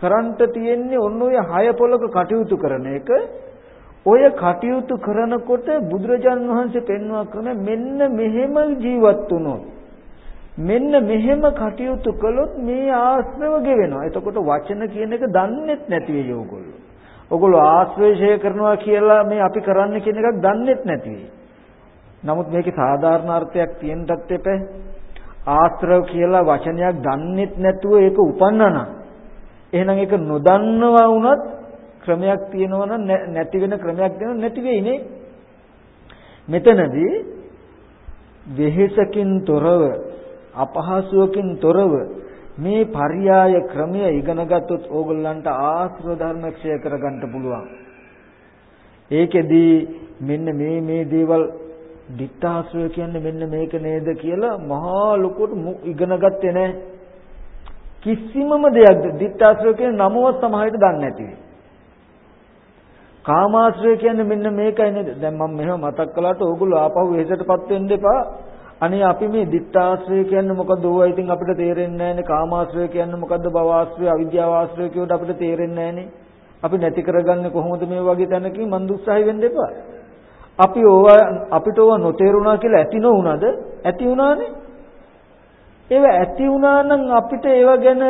කරන්ට තියෙන්නේ ඔන්න ඔය හය පොලක කටයුතු කරන එක. ඔය කටයුතු කරනකොට බුදුරජාන් වහන්සේ පෙන්වා කරන මෙන්න මෙහෙම ජීවත් වුණොත් මෙන්න මෙහෙම කටයුතු කළොත් මේ ආශ්‍රව ගෙවෙනවා. එතකොට වචන කියන එක දන්නේත් නැති වෙයි ඕගොල්ලෝ. ඕගොල්ලෝ ආශ්‍රේෂය කරනවා කියලා මේ අපි කරන්න කියන එකක් දන්නේත් නැති වෙයි. නමුත් මේකේ සාධාරණ අර්ථයක් තියෙන්නත් එපා. ආශ්‍රව කියලා වචනයක් දන්නේත් නැතුව ඒක උපන්නා නම් එහෙනම් ඒක නොදන්නවා වුණත් ක්‍රමයක් තියෙනවා නම් නැති වෙන ක්‍රමයක් දෙන නැති වෙයි නේ. මෙතනදී වෙහෙසකින් තොරව අපහසුවකින් තොරව මේ පర్యాయ ක්‍රමය ඉගෙන ගත්තොත් ඕගොල්ලන්ට ආශ්‍රව ධර්ම ක්ෂය කරගන්න පුළුවන්. ඒකෙදි මෙන්න මේ මේ දේවල් ditthාශ්‍රය කියන්නේ මෙන්න මේක නේද කියලා මහා ලොකුට ඉගෙන ගත්තේ නැහැ. කිසිමම දෙයක් ditthාශ්‍රය කියන නමවත් සමහරට දන්නේ නැති වෙයි. කාමාශ්‍රය කියන්නේ මෙන්න මේකයි නේද? දැන් මම මෙහෙම මතක් කළාට ඕගොල්ලෝ ආපහු එහෙසටපත් වෙන්න එපා. අනේ අපි මේ ditthාශ්‍රය කියන්නේ මොකද්ද? ඕවා ඉතින් අපිට තේරෙන්නේ නැහැනේ. කාමාශ්‍රය කියන්නේ මොකද්ද? භවආශ්‍රය, අවිද්‍යාවාශ්‍රය කියවට අපිට තේරෙන්නේ නැහැනේ. අපි නැති කරගන්නේ කොහොමද මේ වගේ තැනකින් මන් දුස්සහයි වෙන්න එපා. අපි ඕවා අපිට ඕවා නොතේරුණා කියලා ඇති නොවුනද? ඇති වුණානේ. ඒව ඇති වුණා නම් අපිට ඒව ගැන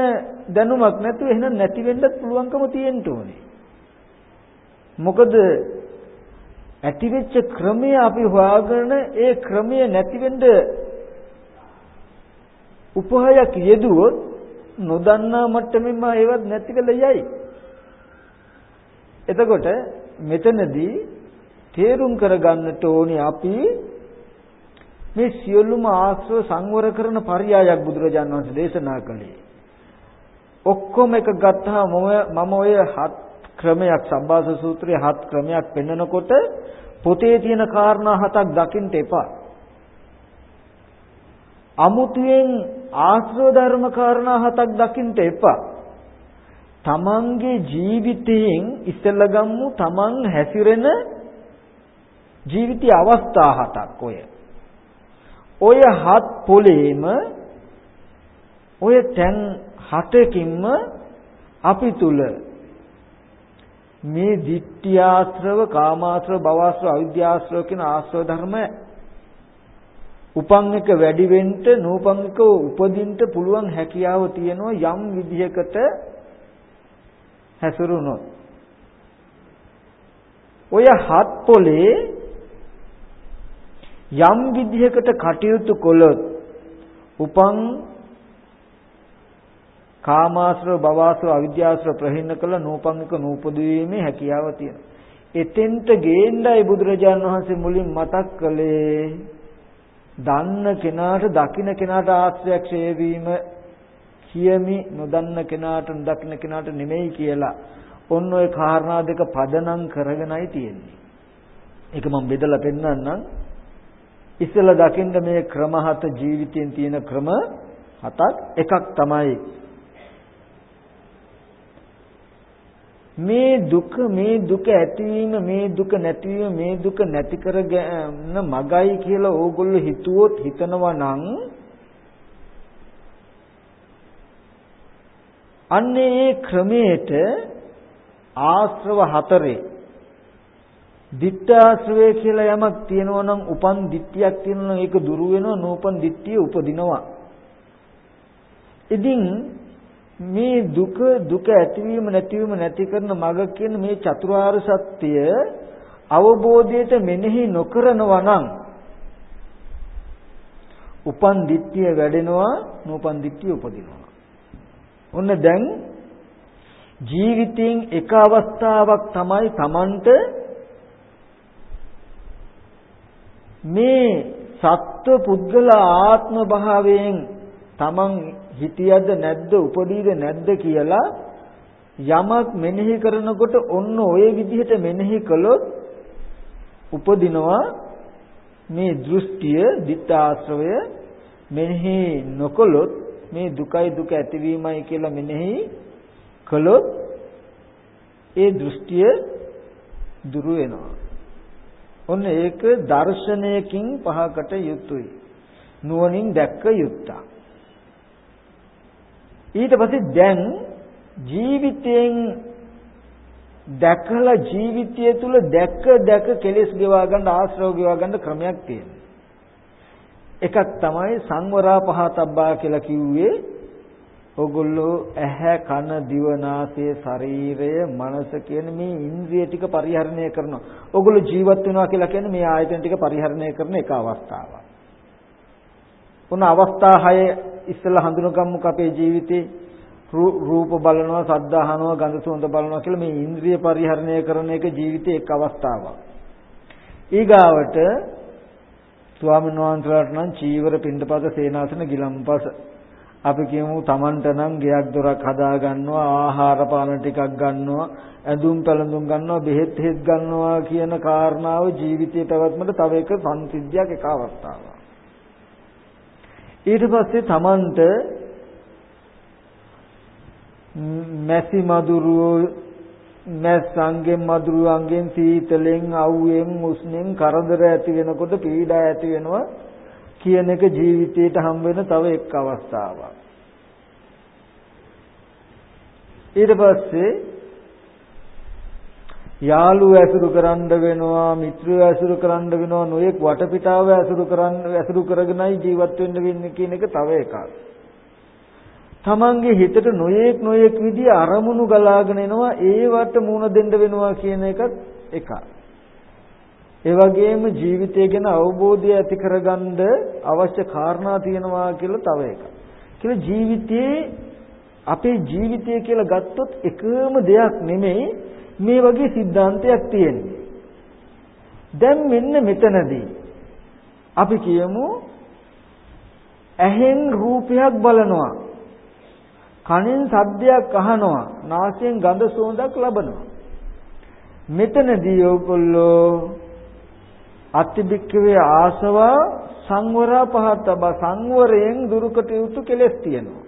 දැනුමක් නැතුව එහෙනම් නැති වෙන්නත් පුළුවන්කම තියෙන්න ඕනේ. මොකද ඇතිවෙච්ච ක්‍රමය අපි හොයාගෙන ඒ ක්‍රමය නැති වෙන්න උපහායක් යෙදුවොත් නොදන්නා මට්ටමින්ම ඒවත් නැති වෙලා යයි. එතකොට මෙතනදී තේරුම් කරගන්නට ඕනේ අපි මේ සියලුම ආශ්‍රව සංවර කරන පරයයක් බුදුරජාණන් වහන්සේ දේශනා කළේ. ඔක්කොම එක ගත්තාම මම ඔය හත් ක්‍රමයක් සබ්බාස සූත්‍රයේ හත් ක්‍රමයක් පෙන්නකොට පොතේ තියෙන කාරණා හතක් දකින්න එපා. අමුතුවෙන් ආශ්‍රව ධර්ම කාරණා හතක් දකින්න එපා. තමන්ගේ ජීවිතයෙන් ඉස්සෙල්ලා ගම්මු තමන් හැසිරෙන ජීවිතයේ අවස්ථා හතක් ඔය. ඔය හත් පොලේම ඔය තැන් හතකින්ම අපි තුල මේ ditthියාශ්‍රව, කාමාශ්‍රව, භවශ්‍රව, අවිද්‍යාශ්‍රව කියන ආශ්‍රව ධර්ම උපන් එක වැඩි වෙන්න, නූපන් එක උපදින්න පුළුවන් හැකියාව තියෙනවා යම් විදිහකට හැසිරුණොත්. ඔය හත් පොලේ යම් විදිහකට කටයුතු කළොත් උපන් කාමාශ්‍රව භවශ්‍රව අවිද්‍යාශ්‍රව ප්‍රහින්න කළ නූපංගික නූපදීමේ හැකියාව තියෙනවා. එතෙන්ට ගේන්නයි බුදුරජාණන් වහන්සේ මුලින් මතක් කළේ දන්න කෙනාට දකින්න කෙනාට ආශ්‍රයක්ෂය වීම කියමි නොදන්න කෙනාට නොදකින්න කෙනාට නෙමෙයි කියලා ඔන්න ඔය කාරණා දෙක පදනම් කරගෙනයි තියෙන්නේ. ඒක මම බෙදලා පෙන්නන්නම්. ඉස්සෙල්ලා දකින්න මේ ක්‍රම හත ජීවිතයෙන් තියෙන ක්‍රම හතක්. එකක් තමයි මේ දුක මේ දුක ඇතිවීම මේ දුක නැතිවීම මේ දුක නැති කරගන්න මගයි කියලා ඕගොල්ලෝ හිතුවොත් හිතනවා නම් අන්නේ ඒ ක්‍රමයට ආශ්‍රව හතරේ ditthාශ්‍රවය කියලා යමක් තියෙනවා නම් උපන් ditthියක් තියෙනවා නම් ඒක දුරු වෙනවා නූපන් ditthිය උපදිනවා. ඉතින් මේ දුක දුක ඇතිවීම නැතිවීම නැති කරන මඟ කියන මේ චතුරාර්ය සත්‍ය අවබෝධයට මෙනෙහි නොකරනවා නම් උපන් දිට්ඨිය වැඩෙනවා නූපන් දිට්ඨිය උපදිනවා. ඔන්න දැන් ජීවිතයෙන් එක අවස්ථාවක් තමයි Tamanට මේ සත්ව පුද්ගල ආත්ම භාවයෙන් Taman හිටියද නැද්ද උපදීද නැද්ද කියලා යමක් මෙනෙහි කරනකොට ඔන්න ඔය විදිහට මෙනෙහි කළොත් උපදිනවා මේ දෘෂ්ටිය ditthාශ්‍රවය මෙනෙහි නොකළොත් මේ දුකයි දුක ඇතිවීමයි කියලා මෙනෙහි කළොත් ඒ දෘෂ්ටිය දුරු වෙනවා. ඔන්න ඒක දර්ශනයකින් පහකට යුතුයි. නුවණින් දැක්ක යුත්තක්. ඊට පස්සේ දැන් ජීවිතයෙන් දැකලා ජීවිතය තුල දැක දැක කෙලෙස් ගෙවා ගන්න ආශ්‍රව ගෙවා ගන්න ක්‍රමයක් තියෙනවා. එකක් තමයි සංවරා පහතබ්බා කියලා කිව්වේ ඔගොල්ලෝ ඇහැ කන දිව නාසය ශරීරය මනස කියන මේ ඉන්ද්‍රිය ටික පරිහරණය කරනවා. ඔගොල්ලෝ ජීවත් වෙනවා කියලා කියන්නේ මේ ආයතන ටික පරිහරණය කරන එක අවස්ථාවක්. උන අවස්ථා 6 ඉස්සෙල්ලා හඳුනගමුක අපේ ජීවිතේ රූප බලනවා, ශබ්ද අහනවා, ගඳ සුවඳ බලනවා කියලා මේ ඉන්ද්‍රිය පරිහරණය කරන එක ජීවිතේ එක් අවස්ථාවක්. ඊගාවට ස්වාමීන් වහන්සේලාට නම් චීවර පින්ඩපත සේනාසන ගිලම්පස අපි කියමු Tamanට නම් ගෙයක් දොරක් හදා ගන්නවා ආහාර පාන ටිකක් ගන්නවා ඇඳුම් පැළඳුම් ගන්නවා බෙහෙත් හෙත් ගන්නවා කියන කාරණාව ජීවිතයේ පැවැත්මට තව එක සංසිද්ධියක් එක අවස්ථාවක්. ඊට පස්සේ Tamanට මැසි මදුරුවෝ මැස්සන්ගෙන් මදුරුවන්ගෙන් සීතලෙන් අවුවෙන් උස්නෙන් කරදර ඇති වෙනකොට පීඩා ඇති වෙනවා. කියන එක ජීවිතේට හම් වෙන තව එක් අවස්ථාවක්. ඊට පස්සේ යාළුවෝ ඇසුරු කරන්න වෙනවා මිත්‍රයෝ ඇසුරු කරන්න වෙනවා නොයෙක් වටපිටාව ඇසුරු කරන්න ඇසුරු කරගෙනයි ජීවත් වෙන්න වෙන්නේ කියන එක තව එකක්. තමන්ගේ හිතට නොයෙක් නොයෙක් විදිහ අරමුණු ගලාගෙන එනවා ඒවට මුණ දෙන්න වෙනවා කියන එකත් එකක්. ඒ වගේම ජීවිතය ගැන අවබෝධය ඇති කරගන්න අවශ්‍ය කාරණා තියෙනවා කියලා තව එකක්. කියලා ජීවිතයේ අපේ ජීවිතය කියලා ගත්තොත් එකම දෙයක් නෙමෙයි මේ වගේ સિદ્ધාන්තයක් තියෙන්නේ. දැන් මෙන්න මෙතනදී අපි කියමු ඇහෙන් රූපයක් බලනවා. කනෙන් ශබ්දයක් අහනවා. නාසයෙන් ගඳ සුවඳක් ලබනවා. මෙතනදී ඔයගොල්ලෝ අතිබික්කවේ ආසවා සංවරා පහතබ සංවරයෙන් දුරුකට යුතු කෙලෙස් තියෙනවා.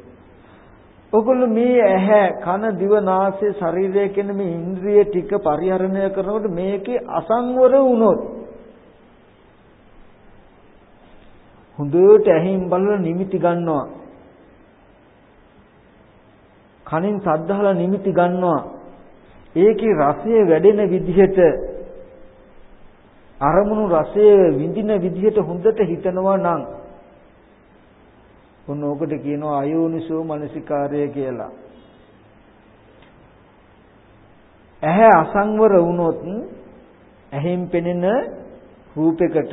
ඔගොල්ලෝ මේ ඇහැ කන දිව නාසය ශරීරය කියන මේ ඉන්ද්‍රිය ටික පරිහරණය කරනකොට මේකේ අසංවර වුණොත් හොඳට ඇහින් බලලා නිමිති ගන්නවා. කනින් සද්දහලා නිමිති ගන්නවා. ඒකේ රසය වැඩෙන විදිහට අරමුණු රසය විඳින විදිහට හොඳට හිතනවා නම් ඔන්න ඕකට කියනවා අයෝනිසෝ මනසිකාරය කියලා. ඇහැ අසංවර වුණොත් ඇහෙන් පෙනෙන රූපයකට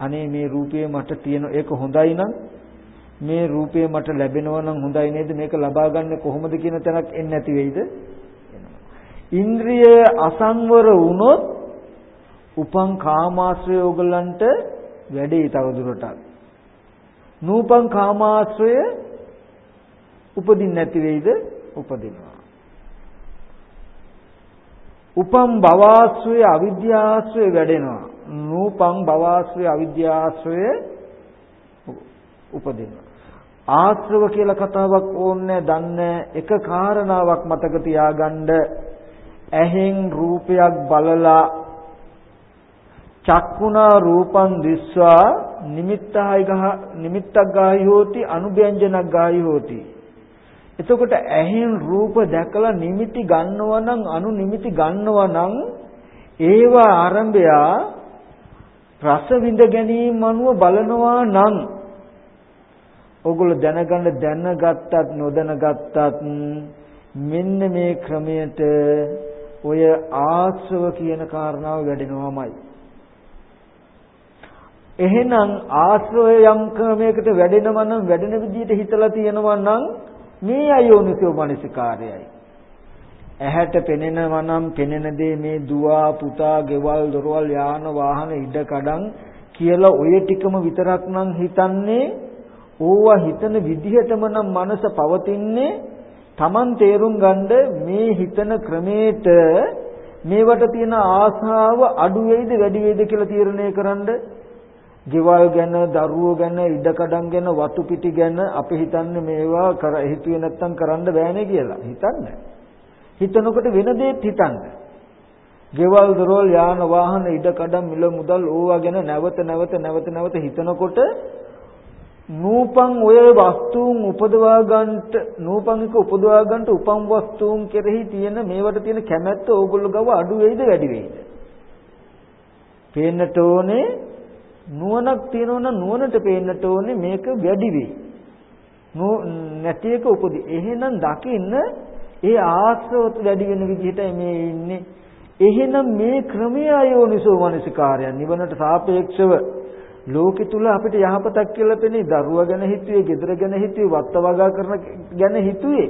අනේ මේ රූපය මට තියෙන ඒක හොඳයි නම් මේ රූපය මට ලැබෙනවා නම් හොඳයි නේද? මේක ලබා ගන්න කොහොමද කියන තැනක් එන්නේ නැති වෙයිද? ඉන්ද්‍රිය අසංවර වුණොත් උපං කාමාශ්‍රය ඕගලන්ට වැඩේ තව දුරටත්. නූපං කාමාශ්‍රය උපදින්න නැති වෙයිද? උපදිනවා. උපම් භවාශ්‍රය අවිද්‍යාශ්‍රය වැඩෙනවා. නූපං භවාශ්‍රය අවිද්‍යාශ්‍රය උපදිනවා. ආශ්‍රව කියලා කතාවක් ඕනේ දන්නේ එක කාරණාවක් මතක තියාගන්න ඇහෙන් රූපයක් බලලා චක්කුණා රූපං දිස්වා නිමිත්තයි ගහ නිමිත්තක් ගාහි හෝති අනුභ්‍යංජනක් ගාහි හෝති. එතකොට ඇහෙන් රූප දැකලා නිමිති ගන්නවා නම් අනු නිමිති ගන්නවා නම් ඒවා ආරම්භය රස විඳ ගැනීම අනුව බලනවා නම්. ඕගොල්ලෝ දැනගන්න දැනගත්තත් නොදැනගත්තත් මෙන්න මේ ක්‍රමයට ඔය ආශ්‍රව කියන කාරණාව වැඩෙනවාමයි. එහෙනම් ආශ්‍රය යම් ක්‍රමයකට වැඩෙනවා නම් වැඩෙන විදිහට හිතලා තියෙනවා නම් මේ අයෝනිසෝ මනසිකාරයයි. ඇහැට පෙනෙනවා නම් පෙනෙන දේ මේ දුව පුතා ගෙවල් දොරවල් යාන වාහන ඉඩ කඩන් කියලා ඔය ටිකම විතරක් නම් හිතන්නේ ඕවා හිතන විදිහටම නම් මනස පවතින්නේ Taman තේරුම් ගන්න මේ හිතන ක්‍රමේට මේවට තියෙන ආසාව අඩු වෙයිද වැඩි වෙයිද කියලා තීරණය කරන්නේ ගෙවල් ගැන, දරුවෝ ගැන, ඉඩකඩම් ගැන, වතු පිටි ගැන අපි හිතන්නේ මේවා කර හිතුවේ නැත්තම් කරන්න බෑනේ කියලා. හිතන්නේ. හිතනකොට වෙන දෙයක් හිතන්න. ගෙවල් දොරවල් යාන වාහන ඉඩකඩම් මිල මුදල් ඕවා ගැන නැවත නැවත නැවත නැවත හිතනකොට නූපං ඔය වස්තුන් උපදවා ගන්නට නූපං එක උපදවා ගන්නට උපම් වස්තුන් කෙරෙහි තියෙන මේවට තියෙන කැමැත්ත ඕගොල්ලෝ ගාව අඩු වෙයිද වැඩි වෙයිද? පේන්නට ඕනේ නුවණක් තියෙනවා නම් නුවණට පේන්නට ඕනේ මේක වැඩි වෙයි. නැති එක උපදි. එහෙනම් දකින්න ඒ ආශ්‍රවත වැඩි වෙන විදිහටයි මේ ඉන්නේ. එහෙනම් මේ ක්‍රමය අයෝනිසෝ මනසිකාරය නිවනට සාපේක්ෂව ලෝකෙ තුල අපිට යහපතක් කියලා පෙනේ දරුවා ගැන හිතුවේ, ගෙදර ගැන හිතුවේ, වත්ත වගා කරන ගැන හිතුවේ.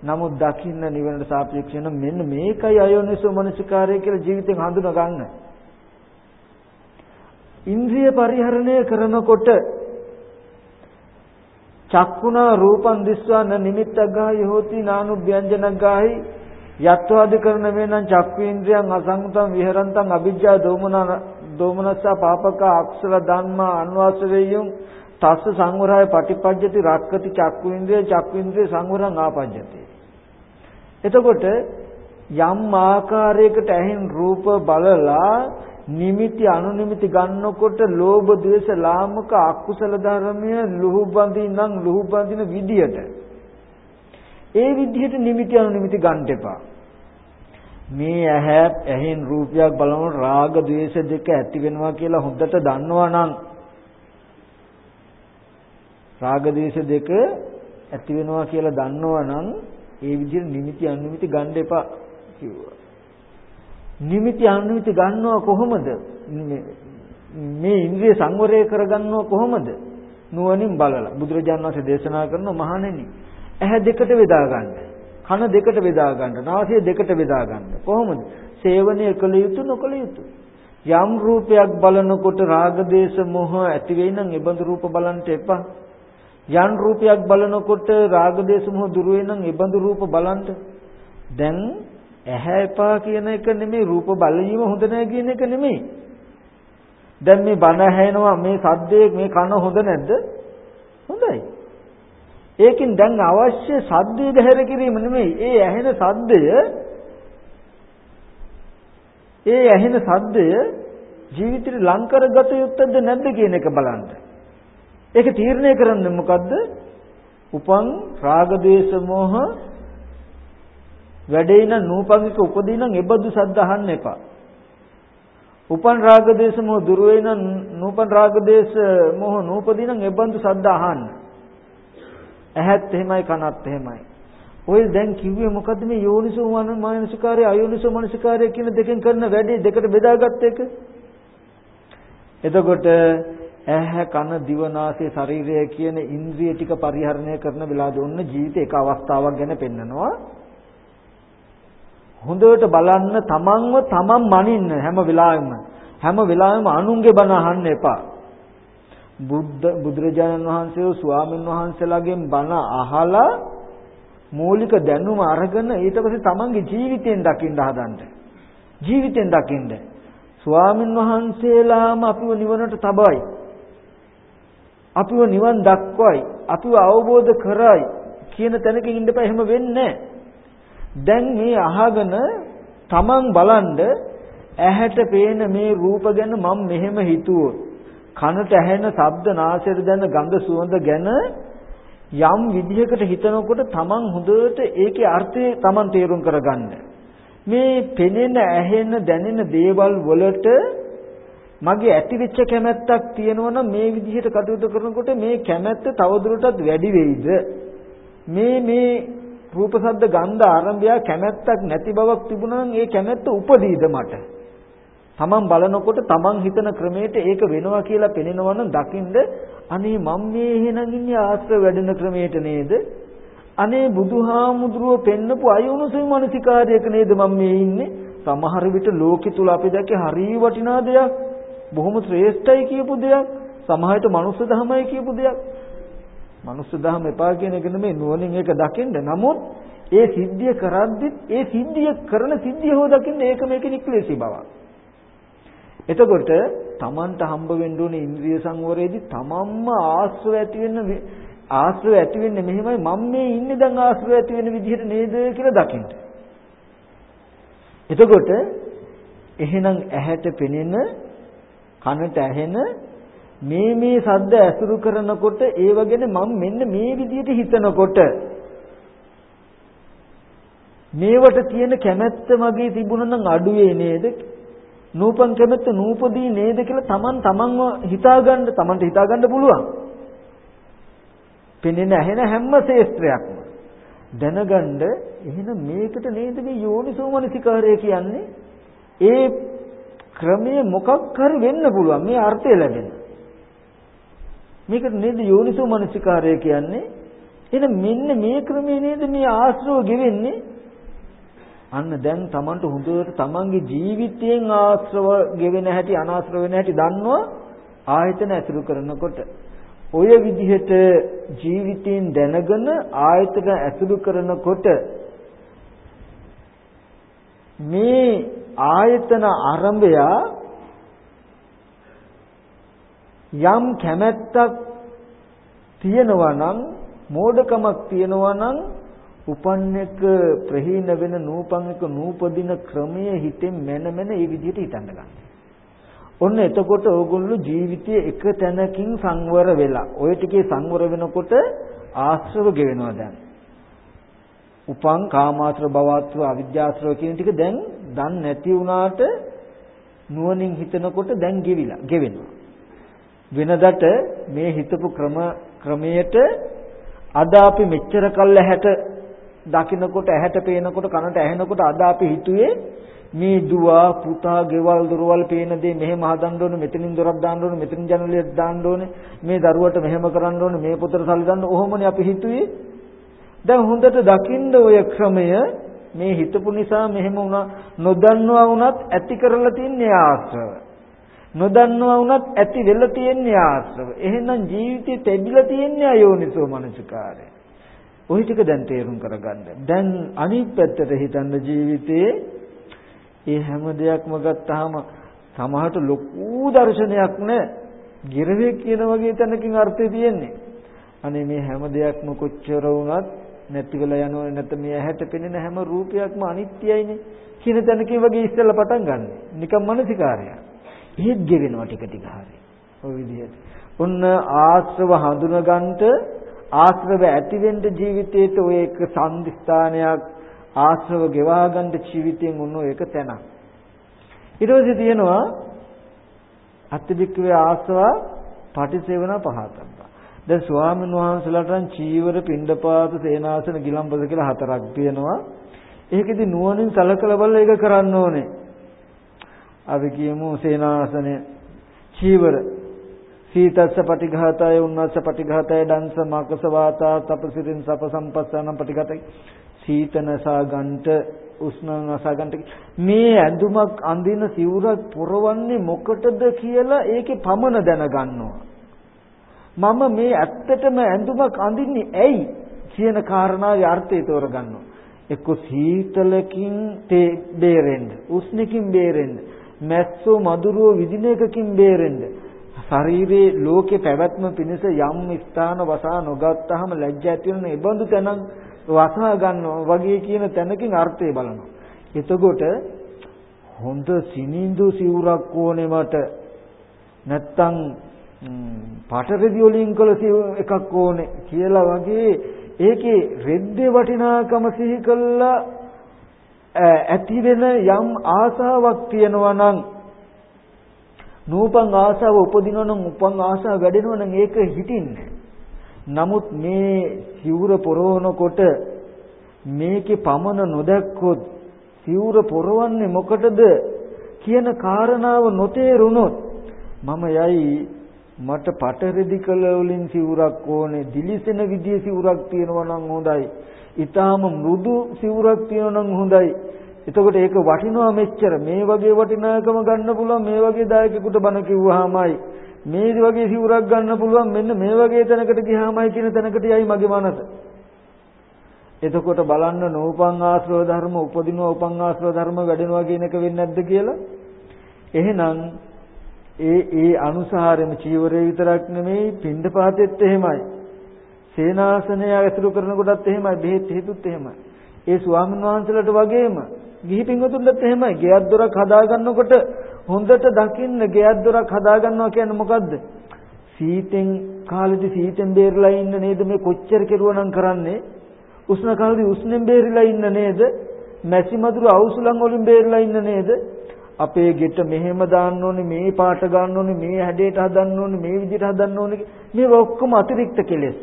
නමුත් දකින්න නිවනට සාපේක්ෂව මෙන්න මේකයි අයෝනිසෝ මනසිකාරය කියලා ජීවිතෙන් හඳුනා ගන්න. ඉන්ද්‍රිය පරිහරණය කරනකොට චක්කුණා රූපං දිස්වාන නිමිත්තක් ගාහි හෝති නානු ව්‍යංජනක් ගාහි යත්වාද කරන මේනම් චක්කු ඉන්ද්‍රියං අසංගතං විහරන්තං අවිජ්ජා දෝමන දෝමනස්ස පාපක අක්ෂර ධම්මා අන්වාස වේයුම් තස්ස සංවරය පටිපජ්ජති රක්කති චක්කු ඉන්ද්‍රිය චක්කු ඉන්ද්‍රිය සංවරං ආපජ්ජති. එතකොට යම් ආකාරයකට ඇහෙන් රූප බලලා නිමිති අනුනිමිති ගන්නකොට ලෝභ ද්වේෂ ලාමක අකුසල ධර්මය ලුහු බඳින්නම් ලුහු බඳින විදියට. ඒ විදිහට නිමිති අනුනිමිති ගන්න එපා. මේ ඇහැ ඇහෙන් රූපයක් බලනකොට රාග ද්වේෂ දෙක ඇති වෙනවා කියලා හොඳට දන්නවා නම් රාග ද්වේෂ දෙක ඇති වෙනවා කියලා දන්නවා නම් ඒ විදිහට නිමිති අනුනිමිති ගන්න එපා කිව්වා. නිමිති අනුමිති ගන්නව කොහොමද? මේ ඉන්ද්‍රිය සංවරය කරගන්නව කොහොමද? නුවණින් බලලා. බුදුරජාණන් වහන්සේ දේශනා කරන මහණෙනි ඇහැ දෙකට බෙදා ගන්න කන දෙකට බෙදා ගන්න නාසය දෙකට බෙදා ගන්න. කොහොමද? සේවනය කළ යුතු නොකළ යුතු. යම් රූපයක් බලනකොට රාග දේශ මොහ ඇති වෙයි නම් ඒ බඳු රූප බලන්න එපා. යම් රූපයක් බලනකොට රාග දේශ මොහ දුර වෙයි නම් ඒ බඳු රූප බලන්න. දැන් ඇහැ එපා කියන එක නෙමෙයි රූප බලීම හොඳ නැහැ කියන එක නෙමෙයි. දැන් මේ බණ ඇහෙනවා මේ සද්දේ මේ කන හොඳ නැද්ද? හොඳයි. ඒකෙන් දැන් අවශ්‍ය සද්දේ බැහැර කිරීම නෙමෙයි. ඒ ඇහෙන සද්දය ඒ ඇහෙන සද්දය ජීවිතේ ලං කරගත යුත්තද නැද්ද කියන එක බලන්න. ඒක තීරණය කරන්නේ මොකද්ද? උපං රාග දේශ මොහ වැඩේ නම් නූපංගික උපදී නම් එබඳු සද්ද අහන්න එපා. උපන් රාග දේශ මොහ දුර වේ නම් නූපන් රාග දේශ මොහ නූපදී නම් එබඳු සද්ද අහන්න. ඇහත් එහෙමයි කනත් එහෙමයි. ඔය දැන් කිව්වේ මොකද්ද මේ යෝනිසෝ මානසිකාරය අයෝනිසෝ මානසිකාරය කියන දෙකෙන් කරන වැඩේ දෙකට බෙදාගත්ත එක. එතකොට ඇහැ කන දිව නාසය ශරීරය කියන ඉන්ද්‍රිය ටික පරිහරණය කරන වෙලාවදී ඔන්න ජීවිතේ එක අවස්ථාවක් ගැන පෙන්නනවා. හොඳට බලන්න තමන්ව තමන් මනින්න හැම වෙලාවෙම හැම වෙලාවෙම අනුන්ගේ බණ අහන්න එපා. බුද්ධ බුදුරජාණන් වහන්සේ ස්වාමීන් වහන්සේලාගෙන් බණ අහලා මූලික දැනුම අරගෙන ඊට පස්සේ තමන්ගේ ජීවිතයෙන් දකින්න හදන්න. ජීවිතෙන් දකින්න. ස්වාමීන් වහන්සේලාම අපිව නිවනට තබයි. අපිව නිවන් දක්වයි. අපිව අවබෝධ කරයි කියන තැනකින් ඉන්න බෑ එහෙම වෙන්නේ නැහැ. දැන් මේ අහගෙන තමන් බලන්ඩ ඇහැට පේන මේ රූප ගැන මම මෙහෙම හිතුවොත් කනට ඇහෙන ශබ්ද නාසයට දැනෙන ගඳ සුවඳ ගැන යම් විදිහකට හිතනකොට තමන් හොඳට ඒකේ අර්ථය තමන් තේරුම් කරගන්න. මේ පෙනෙන ඇහෙන දැනෙන දේවල් වලට මගේ ඇතිවෙච්ච කැමැත්තක් තියෙනවා නම් මේ විදිහට කටයුතු කරනකොට මේ කැමැත්ත තවදුරටත් වැඩි වෙයිද? මේ මේ රූප ශබ්ද ගන්ධ ආරම්භය කැමැත්තක් නැති බවක් තිබුණා නම් ඒ කැමැත්ත උපදීද මට? තමන් බලනකොට තමන් හිතන ක්‍රමයට ඒක වෙනවා කියලා පෙනෙනවා නම් දකින්ද අනේ මම මේ එහෙනම් ඉන්නේ ආශ්‍රව වැඩෙන ක්‍රමයට නේද? අනේ බුදුහාමුදුරුව පෙන්නපු අයෝනසෙ මානසිකාරයක නේද මම මේ ඉන්නේ? සමහර විට ලෝකෙ තුල අපි දැක්කේ හරිය වටිනා දෙයක් බොහොම ශ්‍රේෂ්ඨයි කියපු දෙයක් සමහරට මනුස්ස ධමයි කියපු දෙයක්. මනුස්ස දහම එපා කියන එක නෙමෙයි නුවණින් ඒක දකින්න. නමුත් ඒ සිද්ධිය කරද්දිත් ඒ සිද්ධිය කරන සිද්ධිය හො දකින්න ඒක මේකේ නික්ලේශී බවක්. එතකොට Tamanට හම්බ වෙන්න ඕනේ ඉන්ද්‍රිය සංවරයේදී තමන්ම ආශ්‍රව ඇති වෙන්න ආශ්‍රව ඇති වෙන්නේ මෙහෙමයි මම මේ ඉන්නේ දැන් ආශ්‍රව ඇති වෙන විදිහට නේද කියලා දකින්න. එතකොට එහෙනම් ඇහැට පෙනෙන කනට ඇහෙන මේ මේ සද්ද ඇසුරු කරනකොට ඒව ගැන මම මෙන්න මේ විදිහට හිතනකොට මේවට තියෙන කැමැත්ත මගේ තිබුණා නම් අඩු නේද? නූපන් කැමැත්ත නූපදී නේද කියලා Taman Tamanව හිතාගන්න Tamanට හිතාගන්න පුළුවන්. පෙනෙන ඇහෙන හැම ශේස්ත්‍රයක්ම දැනගන්න එහෙනම් මේකට නේද මේ යෝනිසෝ මනසිකාරය කියන්නේ? ඒ ක්‍රමයේ මොකක් හරි වෙන්න පුළුවන්. මේ අර්ථය ලැබෙන මේකට නේද යෝනිසෝ මනසිකාරය කියන්නේ? එහෙනම් මෙන්න මේ ක්‍රමයේ නේද මේ ආශ්‍රව ගෙවෙන්නේ? අන්න දැන් Tamanට හොඳට Tamanගේ ජීවිතයෙන් ආශ්‍රව ගෙවෙන හැටි අනාශ්‍රව වෙන හැටි දන්නවා ආයතන ඇසුරු කරනකොට. ඔය විදිහට ජීවිතයෙන් දැනගෙන ආයතන ඇසුරු කරනකොට මේ ආයතන ආරම්භය යම් කැමැත්තක් තියෙනවා නම් මෝඩකමක් තියෙනවා නම් උපන් එක ප්‍රහීන වෙන නූපන් එක නූපදින ක්‍රමයේ හිතෙන් මන මන ඒ විදිහට හිතන්න ගන්න. ඔන්න එතකොට ඕගොල්ලෝ ජීවිතයේ එක තැනකින් සංවර වෙලා ඔය ටිකේ සංවර වෙනකොට ආශ්‍රව ගෙවෙනවා දැන්. උපං කාමාශ්‍රව භවත්ව අවිද්‍යාශ්‍රව කියන ටික දැන් දන් නැති වුණාට නුවණින් හිතනකොට දැන් ගෙවිලා ගෙවෙනවා. වෙනදට මේ හිතපු ක්‍රම ක්‍රමයට අද අපි මෙච්චර කල් ඇහැට දකින්නකොට ඇහැට පේනකොට කනට ඇහෙනකොට අද අපි හිතුවේ මේ දුව පුතා ගෙවල් දොරවල් පේන දේ මෙහෙම හදන්න ඕනේ මෙතනින් දොරක් දාන්න ඕනේ මෙතනින් ජනලියක් දාන්න ඕනේ මේ දරුවට මෙහෙම කරන්න ඕනේ මේ පුතට සල්ලි දාන්න ඕහොමනේ අපි හිතුවේ. දැන් හොඳට දකින්න ඔය ක්‍රමය මේ හිතපු නිසා මෙහෙම වුණා නොදන්නවා වුණත් ඇති කරලා තින්නේ ආශ්‍රව නොදන්නවා වුණත් ඇති වෙලා තින්නේ ආශ්‍රව එහෙනම් ජීවිතේ තැබිලා තින්නේ අයෝනිසෝ මනසිකාරය ওই ටික දැන් තේරුම් කරගන්න දැන් අනිත් පැත්තට හිතන්න ජීවිතේ ඒ හැම දෙයක්ම ගත්තාම සමහරට ලොකු දර්ශනයක් නෑ. ගිරවේ කියන වගේ තැනකින් අර්ථය තියෙන්නේ. අනේ මේ හැම දෙයක්ම කොච්චර වුණත් නැති වෙලා යනවනේ නැත්නම් මේ ඇහැට පෙනෙන හැම රූපයක්ම අනිත්‍යයිනේ කියන තැනකින් වගේ ඉස්සෙල්ලා පටන් ගන්න. නිකම් මානසිකාරය. ඒත් ගෙවෙනවා ටික ටික හරි. ඔය විදිහට. ඔන්න ආශ්‍රව හඳුනගන්නට ආශ්‍රව ඇතිවෙන්න ජීවිතේට ඔය එක සම්දිස්ථානයක් ආශ්‍රව ගෙවා ගන්න ජීවිතයෙන් උන්නෝ ඒක තැනක්. ඊට පස්සේ තියෙනවා අත්‍යවික්කවේ ආශ්‍රව පටිසේවන පහතබ්බා. දැන් ස්වාමීන් වහන්සේලාට චීවර පින්ඩපාත සේනාසන ගිලම්පස කියලා හතරක් තියෙනවා. ඒකෙදි නුවණින් සලකලා බලලා ඒක කරන්න ඕනේ. අපි කියමු සේනාසනය. චීවර. සීතස්ස පටිඝාතය උන්නස්ස පටිඝාතය දංශ මකස වාතා තපසිරින් සප සම්පස්සනම් පටිඝාතය. සීතනසා ගන්නට උෂ්ණනසා ගන්නට මේ ඇඳුමක් අඳින සිවුරක් පුරවන්නේ මොකටද කියලා ඒකේ පමන දැනගන්නවා. මම මේ ඇත්තටම ඇඳුමක් අඳින්නේ ඇයි කියන කාරණාවේ අර්ථය තෝරගන්නවා. එක්ක සීතලකින් තේ බේරෙන්න උෂ්ණකින් බේරෙන්න මැස්සෝ මදුරුව විදින එකකින් බේරෙන්න ශරීරයේ ලෝකේ පැවැත්ම පිණිස යම් ස්ථාන වසා නොගත්තාම ලැජ්ජා ඇති වෙන ඒ බඳු තැනක් වසා ගන්නවා වගේ කියන තැනකින් අර්ථය බලනවා. එතකොට හොඳ සිනිඳු සිවුරක් ඕනේ මට. නැත්තම් පාටරෙදි වලින් කළ එකක් ඕනේ කියලා වගේ ඒකේ රෙද්දේ වටිනාකම සිහි කළා ඇති වෙන යම් ආසාවක් තියෙනවා නම් නූපන් ආසාව උපදිනවා නම් උපන් ආසාව වැඩෙනවා නම් ඒක හිටින්නේ නමුත් මේ සිවුර පොරවනකොට මේකේ පමන නොදැක්කොත් සිවුර පොරවන්නේ මොකටද කියන කාරණාව නොතේරුනොත් මම යයි මට පටරෙදි කළ වලින් සිවුරක් ඕනේ දිලිසෙන විදිය සිවුරක් තියෙනවා නම් හොඳයි. ඊටාම මෘදු සිවුරක් තියෙනවා නම් හොඳයි. එතකොට ඒක වටිනවා මෙච්චර මේ වගේ වටිනාකම ගන්න පුළුවන් මේ වගේ දායකෙකුට බණ කිව්වහමයි මේ වගේ සිවුරක් ගන්න පුළුවන් මෙන්න මේ වගේ තැනකට ගියාමයි කියන තැනකට යයි මගේ මනස. එතකොට බලන්න නෝපං ආශ්‍රව ධර්ම උපදිනවා උපං ආශ්‍රව ධර්ම වැඩෙනවා කියන එක වෙන්නේ නැද්ද කියලා? එහෙනම් ඒ ඒ අනුසාරෙම චීවරය විතරක් නෙමෙයි පින්ඩපාතෙත් එහෙමයි. සේනාසනය ඇසුරු කරනකොටත් එහෙමයි බෙහෙත් හේතුත් එහෙමයි. ඒ ස්වාමීන් වහන්සේලාට වගේම ගිහි පින්වතුන්ටත් එහෙමයි. ගෙයක් දොරක් හදා ගන්නකොට හොඳට දකින්න ගෙයක් දොරක් හදා ගන්නවා කියන්නේ මොකද්ද? සීතෙන් කාලෙදි සීතෙන් බේරලා ඉන්න නේද මේ කොච්චර කෙරුවනම් කරන්නේ? උෂ්ණ කාලෙදි උෂ්ණෙන් බේරිලා ඉන්න නේද? මැසි මදුරු අවුසුලන් වලින් බේරිලා ඉන්න නේද? අපේ ගෙට මෙහෙම දාන්න ඕනේ මේ පාට ගන්න ඕනේ මේ හැඩයට හදන්න ඕනේ මේ විදිහට හදන්න ඕනේ මේවා ඔක්කොම අතිරික්ත කෙලෙස්.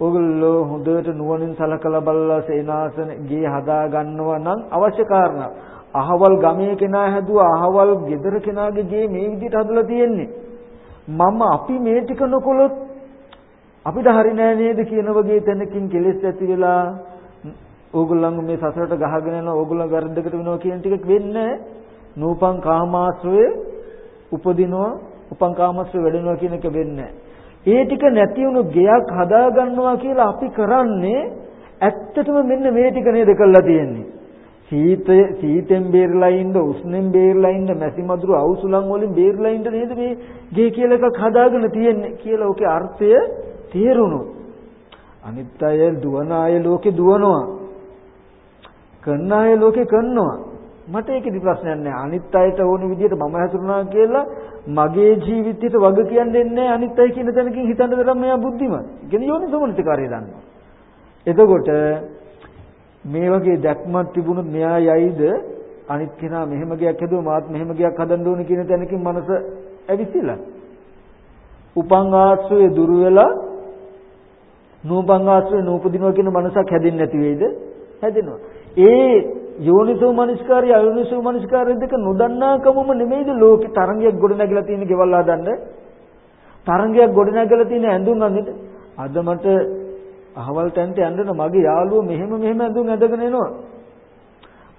ඕගොල්ලෝ හොඳට නුවණින් සලකලා බලලා සේනාසන ගේ හදා ගන්නවා නම් අවශ්‍ය කාරණා. අහවල් ගමේ කෙනා හැදුවා අහවල් ගෙදර කෙනාගේ ගේ මේ විදිහට හදලා තියෙන්නේ. මම අපි මේ ටික නොකොලොත් අපිට හරි නෑ නේද කියන වගේ තැනකින් කෙලෙස් ඇති වෙලා ඕගොල්ලන් මේ සසරට ගහගෙන යනවා ඕගොල්ලන් වැරද්දකට වෙනවා කියන ටික වෙන්නේ නූපං කාමාශ්‍රය උපදිනවා උපං කාමාශ්‍රය වැඩෙනවා කියන එක වෙන්නේ ඒ ටික නැති වුණු ගෙයක් හදා ගන්නවා කියලා අපි කරන්නේ ඇත්තටම මෙන්න මේ ටික නේද කරලා තියෙන්නේ සීතය සීතෙන් බේරලා ඉන්න උෂ්ණෙන් බේරලා ඉන්න මැසි මදුරු අවුසුලන් වලින් බේරලා ඉන්න නේද මේ ගේ කියලා එකක් හදාගෙන තියෙන්නේ කියලා ඔකේ අර්ථය තේරුණොත් අනිත් අය දුවන අය ලෝකේ දුවනවා කරන අය ලෝකේ කරනවා. මට ඒකෙදි ප්‍රශ්නයක් නැහැ. අනිත් අයට ඕන විදිහට මම හැසිරුණා කියලා මගේ ජීවිතයට වග කියන්නේ නැහැ අනිත් අය කියන තැනකින් හිතන්න තරම් මෙයා බුද්ධිමත්. කියන යෝනිසෝමනසිකාරය දන්නවා. එතකොට මේ වගේ දැක්මක් තිබුණොත් මෙයා යයිද අනිත් කෙනා මෙහෙම ගයක් හදුවා මාත් මෙහෙම ගයක් හදන්න ඕනේ කියන තැනකින් මනස ඇවිසිලා. උපං ආශ්‍රය දුරු වෙලා නූපං ආශ්‍රය නූපදිනවා කියන මනසක් හැදෙන්නේ නැති වෙයිද? හැදෙනවා. ඒ යෝනිසෝ මනස්කාරය අයෝනිසෝ මනස්කාරය දෙක නොදන්නාකමම නෙමෙයිද ලෝකේ තරංගයක් ගොඩ නැගලා තියෙන ගෙවල් හදන්න? තරංගයක් ගොඩ නැගලා තියෙන ඇඳුම් අඳින්න. අද මට අහවල් තැනට යන්න මගේ යාළුවෝ මෙහෙම මෙහෙම ඇඳුම් ඇඳගෙන එනවා.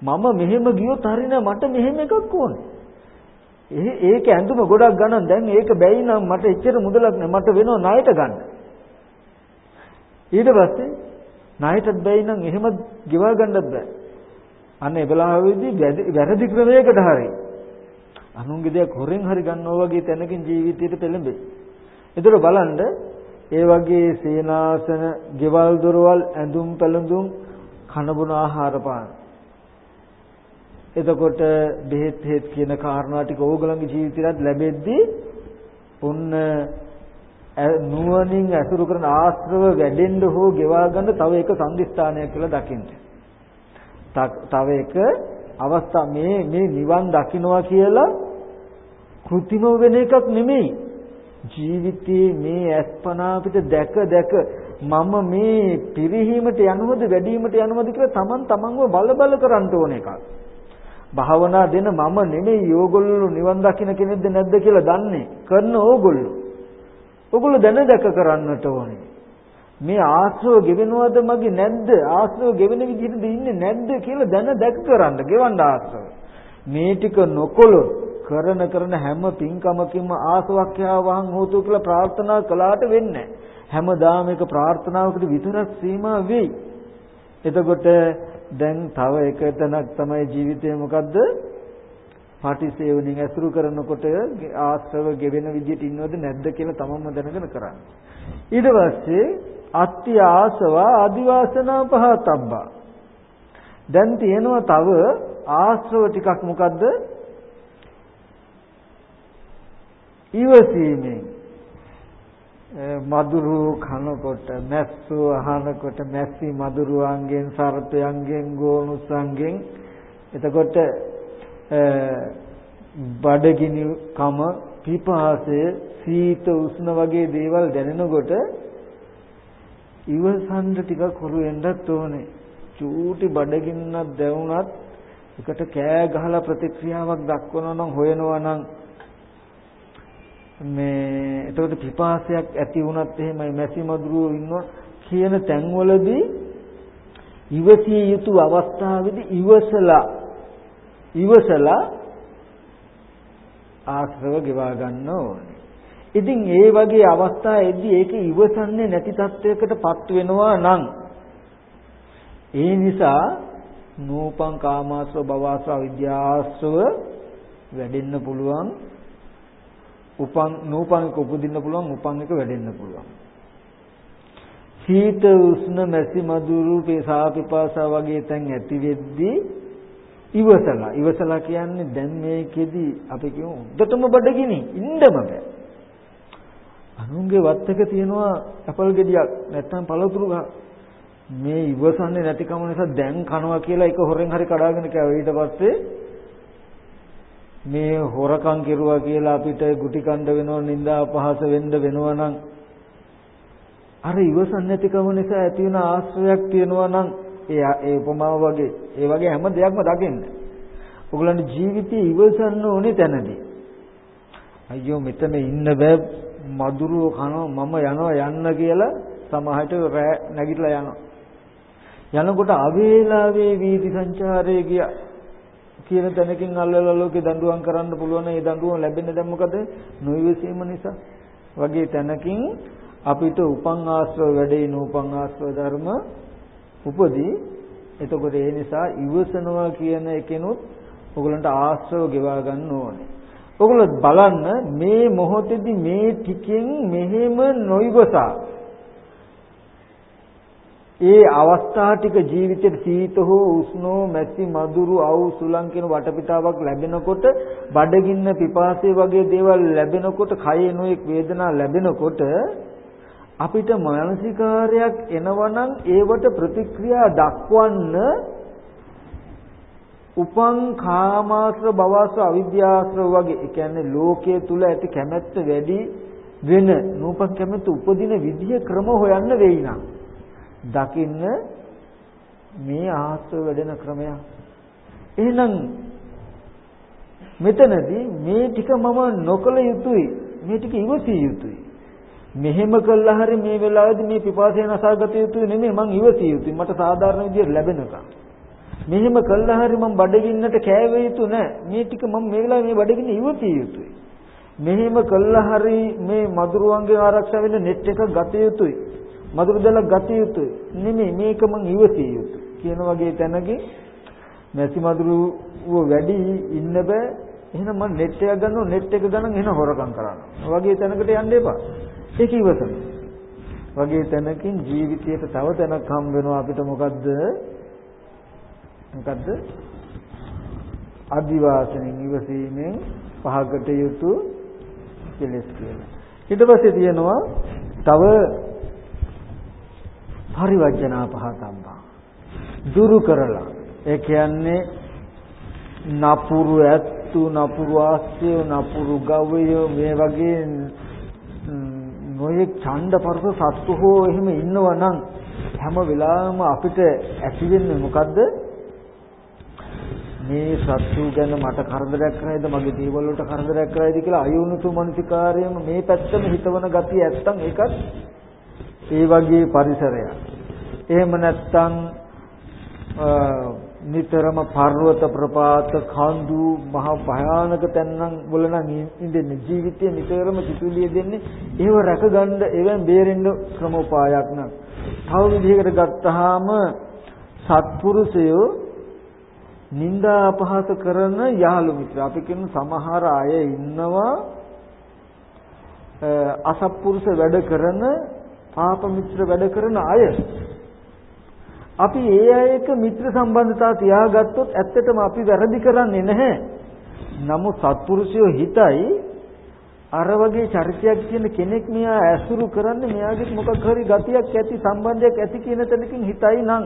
මම මෙහෙම ගියොත් හරිනේ මට මෙහෙම එකක් ඕනේ. ඒ ඒක ඇඳුම ගොඩක් ගන්න දැන් ඒක බැයි නම් මට එච්චර මුදලක් නෑ. මට වෙනව ණයට ගන්න. ඊට පස්සේ ණයටත් බැයි නම් එහෙම ගෙවා ගන්නත් බෑ. අන්න ඒ වෙලාවෙදී වැරදි ක්‍රමයකට හරි අනුන්ගේ දෙයක් හොරෙන් හරි ගන්නවා වගේ තැනකින් ජීවිතයට පෙළඹෙයි. ඒතර බලන්න ඒ වගේ සේනාසන, ගෙවල් දොරවල්, ඇඳුම් පැළඳුම්, කන බොන ආහාර පාන. එතකොට බෙහෙත් හේත් කියන කාරණා ටික ඕගලන්ගේ ජීවිතයට ලැබෙද්දී ඔන්න නුවණින් ඇසුරු කරන ආශ්‍රව වැඩෙන්න හෝ ගෙවා ගන්න තව එක සංදිස්ථානයක් කියලා දකින්න. තව එක අවස්ථා මේ මේ නිවන් දකින්නවා කියලා કૃතිම වෙන එකක් නෙමෙයි. ජීවිතයේ මේ අස්පනා අපිට දැක දැක මම මේ පිරිහීමට යනවද වැඩිවීමට යනවද කියලා Taman tamanව බල බල කරන්න ඕන එකක්. භාවනා දෙන මම නෙමෙයි ඕගොල්ලෝ නිවන් දකින්න කෙනෙක්ද නැද්ද කියලා දන්නේ. කරන ඕගොල්ලෝ. ඔගොල්ලෝ දැන දැක කරන්නට ඕනේ. මේ ආශ්‍රව ගෙවෙනවද මගේ නැද්ද? ආශ්‍රව ගෙවෙන විදිහටද ඉන්නේ නැද්ද කියලා දැන දැක කරන්න ගෙවන්න ආශ්‍රව. මේ ටික නොකොළොත් කරන කරන හැම පින්කමකින්ම ආසවක්ඛ්‍යාවහන් හෝතු කියලා ප්‍රාර්ථනා කළාට වෙන්නේ හැමදාම එක ප්‍රාර්ථනාවකට විතරක් සීමා වෙයි. එතකොට දැන් තව එක තැනක් තමයි ජීවිතේ මොකද්ද? පාටිසේවණින් ඇසුරු කරනකොට ආශ්‍රව ගෙවෙන විදිහට ඉන්නවද නැද්ද කියලා තමන්ම දැනගෙන කරන්න. ඊට පස්සේ අත්‍ය ආසව ආදිවාසනා පහතබ්බා. දැන් තියෙනවා තව ආශ්‍රව ටිකක් මොකද්ද? ඉවසීමෙන් මදුරු කනකොට මැස්සෝ අහනකොට මැස්සි මදුරුවන්ගෙන් සර්පයන්ගෙන් ගෝනුසන්ගෙන් එතකොට බඩගිනි කම පිපාසය සීත උෂ්ණ වගේ දේවල් දැනෙනකොට ඉවසන්න ටිකක් හුරු වෙන්නත් ඕනේ. චූටි බඩගින්නක් දැවුනත් එකට කෑ ගහලා ප්‍රතික්‍රියාවක් දක්වනවා නම් හොයනවා නම් මේ එතකොට පිපාසයක් ඇති වුණත් එහෙමයි මැසි මදුරුවෝ ඉන්නවා කියන තැන්වලදී ඉවසිය යුතු අවස්ථාවේදී ඉවසලා ඉවසලා ආශ්‍රව ගෙවා ගන්න ඕනේ. ඉතින් ඒ වගේ අවස්ථාවේදී ඒක ඉවසන්නේ නැති තත්වයකටපත් වෙනවා නම් ඒ නිසා නූපං කාමාශ්‍රව භවශ්‍රව විද්‍යාශ්‍රව වැඩෙන්න පුළුවන්. උපන් නූපං එක උපදින්න පුළුවන් උපන් එක වැඩෙන්න පුළුවන්. සීත උෂ්ණ මැසි මදුරු පේසා පිපාසා වගේ තැන් ඇති වෙද්දී ඉවසලා. ඉවසලා කියන්නේ දැන් මේකෙදි අපි කියමු උඩටම බඩගිනි. ඉන්නම බෑ. අනුන්ගේ වත්තක තියෙනවා ඇපල් ගෙඩියක් නැත්තම් පළතුරු මේ ඉවසන්නේ නැතිකම නිසා දැන් කනවා කියලා ඒක හොරෙන් හරි කඩාගෙන කෑවා ඊට පස්සේ මේ හොරකම් කෙරුවා කියලා අපිට ගුටි කණ්ඩ වෙනව නින්දා අපහාස වෙන්න වෙනවා නම් අර ඉවසන් නැතිකම නිසා ඇති වෙන ආශ්‍රයයක් තියෙනවා නම් ඒ ඒ උපමාව වගේ ඒ වගේ හැම දෙයක්ම දකින්න. ඔයගලන්ට ජීවිතේ ඉවසන්න ඕනේ තැනදී. අයියෝ මෙතන ඉන්න බෑ මදුරුව කනවා මම යනවා යන්න කියලා සමහරට රෑ නැගිටලා යනවා. යනකොට අවේලාවේ වීදි සංචාරයේ ගියා කියන තැනකින් අල්ලලා ලෝකේ දඬුවම් කරන්න පුළුවන් ඒ දඬුවම් ලැබෙන්නේ දැන් මොකද නොයවසීම නිසා වගේ තැනකින් අපිට උපන් ආශ්‍රව වැඩේ නූපන් ආශ්‍රව ධර්ම උපදී එතකොට ඒ නිසා ඉවසනවා කියන එකනොත් ඔයගලන්ට ආශ්‍රව ගෙවා ගන්න ඕනේ. ඔයගොල්ලෝ බලන්න මේ මොහොතේදී මේ ටිකෙන් මෙහෙම නොයිවසා. ඒ අවස්ථා ටික ජීවිතේ සීත හෝ උෂ්ණෝ මැසි මදුරු අවු සුලං කියන වටපිටාවක් ලැබෙනකොට බඩගින්න පිපාසය වගේ දේවල් ලැබෙනකොට කයේ නොඑක් වේදනා ලැබෙනකොට අපිට මානසිකාරයක් එනවනම් ඒවට ප්‍රතික්‍රියා දක්වන්න උපං කාමාශ්‍ර භවස්ව අවිද්‍යාශ්‍ර වගේ ඒ කියන්නේ ලෝකයේ තුල ඇති කැමැත්ත වැඩි වෙන නූපන් කැමැත්ත උපදින විදිය ක්‍රම හොයන්න වෙයි නම් දකින්න මේ ආශ්‍රව වැඩෙන ක්‍රමයක්. එහෙනම් මෙතනදී මේ ටික මම නොකල යුතුයි. මේ ටික ඉවසිය යුතුයි. මෙහෙම කළා හරි මේ වෙලාවේදී මේ පිපාසය නසාගත යුතුයි නෙමෙයි මං ඉවසිය යුතුයි. මට සාධාරණ විදියට ලැබෙනකම්. මෙහෙම කළා හරි මං බඩගින්නට කෑවේ යුතු නෑ. මේ ටික මම මේ වෙලාවේ මේ බඩගින්න ඉවසිය යුතුයි. මෙහෙම කළා හරි මේ මදුරුවන්ගේ ආරක්ෂා වෙන්න net එක ගත යුතුයි. මధుර දල ගත යුතුයි. නෙමෙයි මේක මං ඉවසිය යුතුයි. කියන වගේ තැනකින් මැසි මధుරුව වැඩි ඉන්න බෑ. එහෙනම් මම net එක ගන්නවා net එක ගණන් එහෙනම් හොරකම් කරනවා. වගේ තැනකට යන්න එපා. ඒක ඉවසන. වගේ තැනකින් ජීවිතයට තව තැනක් හම් වෙනවා අපිට මොකද්ද? මොකද්ද? අදිවාසනෙන් ඉවසීමෙන් පහකට යුතු කෙලස් කියලා. ඊට පස්සේ තියෙනවා තව පරිවර්ජනා පහතම්බා දුරු කරලා ඒ කියන්නේ නපුරු ඇත්තු නපුරු ආස්ය නපුරු ගවය මේ වගේ නොයෙක් ඡණ්ඩ පරස සත්තු හෝ එහෙම ඉන්නවා නම් හැම වෙලාවෙම අපිට ඇති වෙන්නේ මොකද්ද මේ සත්තු ගැන මට කරදරයක් කරයිද? මගේ දේවල් වලට කරදරයක් කරයිද කියලා අයෝනිසු මනසිකාරයම මේ පැත්තම හිතවන ගතිය ඇත්තම් ඒකත් ඒ වගේ පරිසරයක්. එහෙම නැත්නම් නිතරම පර්වත ප්‍රපාත කඳු මහ භයානක තැන්නම් වල නම් ඉඳින්නේ. ජීවිතේ නිතරම සිතුලිය දෙන්නේ. ඒව රැකගන්න ඒවෙන් බේරෙන්න ක්‍රමෝපායක් නම්. තව විදිහකට ගත්තාම සත්පුරුෂයෝ නිന്ദා අපහාස කරන යහළු මිත්‍ර අපි කියන සමහර අය ඉන්නවා අසත්පුරුෂ වැඩ කරන පාප මිත්‍ර වැඩ කරන අය. අපි ඒ අයක මිත්‍ර සම්බන්ධතා තියාගත්තොත් ඇත්තටම අපි වැරදි කරන්නේ නැහැ. නමුත් සත්පුරුෂයෝ හිතයි අර වගේ චරිතයක් තියෙන කෙනෙක් මෙයා ඇසුරු කරන්නේ මෙයාගේ මොකක් හරි ගතියක් ඇති සම්බන්ධයක් ඇති කියන තැනකින් හිතයි නම්.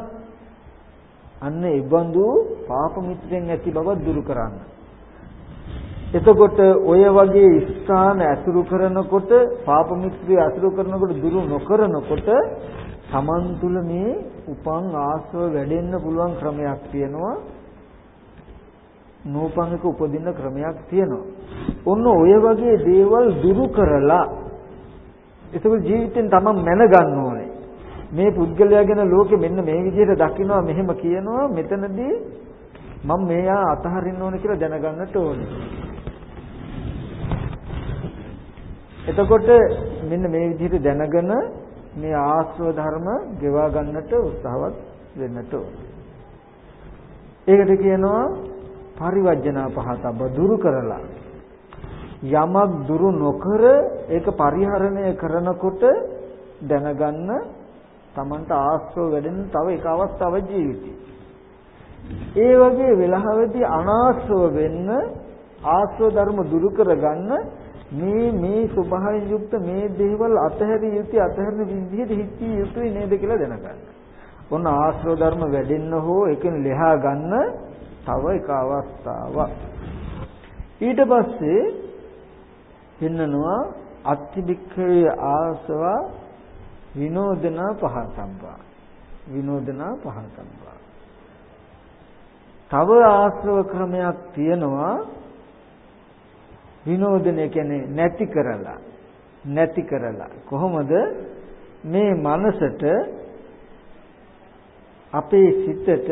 අන්න ඒ බඳු පාප මිත්‍රෙන් ඇති බව දුරු කරන්න. එතකොට ඔය වගේ ස්ථාන ඇසුරු කරනකොට පාප මිත්‍රය ඇසුරු කරනකොට දුරු නොකරනකොට Taman තුල මේ උපන් ආශ්‍රව වැඩෙන්න පුළුවන් ක්‍රමයක් තියෙනවා. නූපන් එක උපදින්න ක්‍රමයක් තියෙනවා. ඔන්න ඔය වගේ දේවල් දුරු කරලා ඒක ජීවිතෙන් තමන් මැන ගන්න ඕනේ. මේ පුද්ගලයා ගැන ලෝකෙ මෙන්න මේ විදිහට දකිනවා මෙහෙම කියනවා මෙතනදී මම මෙයා අතහරින්න ඕනේ කියලා දැනගන්නට ඕනේ. එතකොට මෙන්න මේ විදිහට දැනගෙන මේ ආශ්‍රව ධර්ම ගෙවා ගන්නට උත්සාහවත් වෙන්නට ඒකට කියනවා පරිවර්ජනා පහතබ දුරු කරලා යමක් දුරු නොකර ඒක පරිහරණය කරනකොට දැනගන්න Tamanට ආශ්‍රව වැඩෙන තව එක අවස්ථාවක් ජීවිතේ. ඒ වගේ වෙලාවෙදී අනාශ්‍රව වෙන්න ආශ්‍රව ධර්ම දුරු කරගන්න මේ මේ ස්වභාවයෙන් යුක්ත මේ දේවල් අතහැරිය යුතු අතහැරන විදිහට හිතිය යුතුයි නේද කියලා දැනගන්න. ඔන්න ආශ්‍රව ධර්ම වැඩෙන්න හෝ එකෙන් ලෙහා ගන්න තව එක අවස්ථාවක්. ඊට පස්සේ පෙන්නනවා අත්තිබික්ඛවේ ආසවා විනෝදනා පහතම්බා විනෝදනා පහතම්බා තව ආශ්‍රව ක්‍රමයක් තියෙනවා විනෝදනය කියන්නේ නැති කරලා නැති කරලා කොහොමද මේ මනසට අපේ සිතට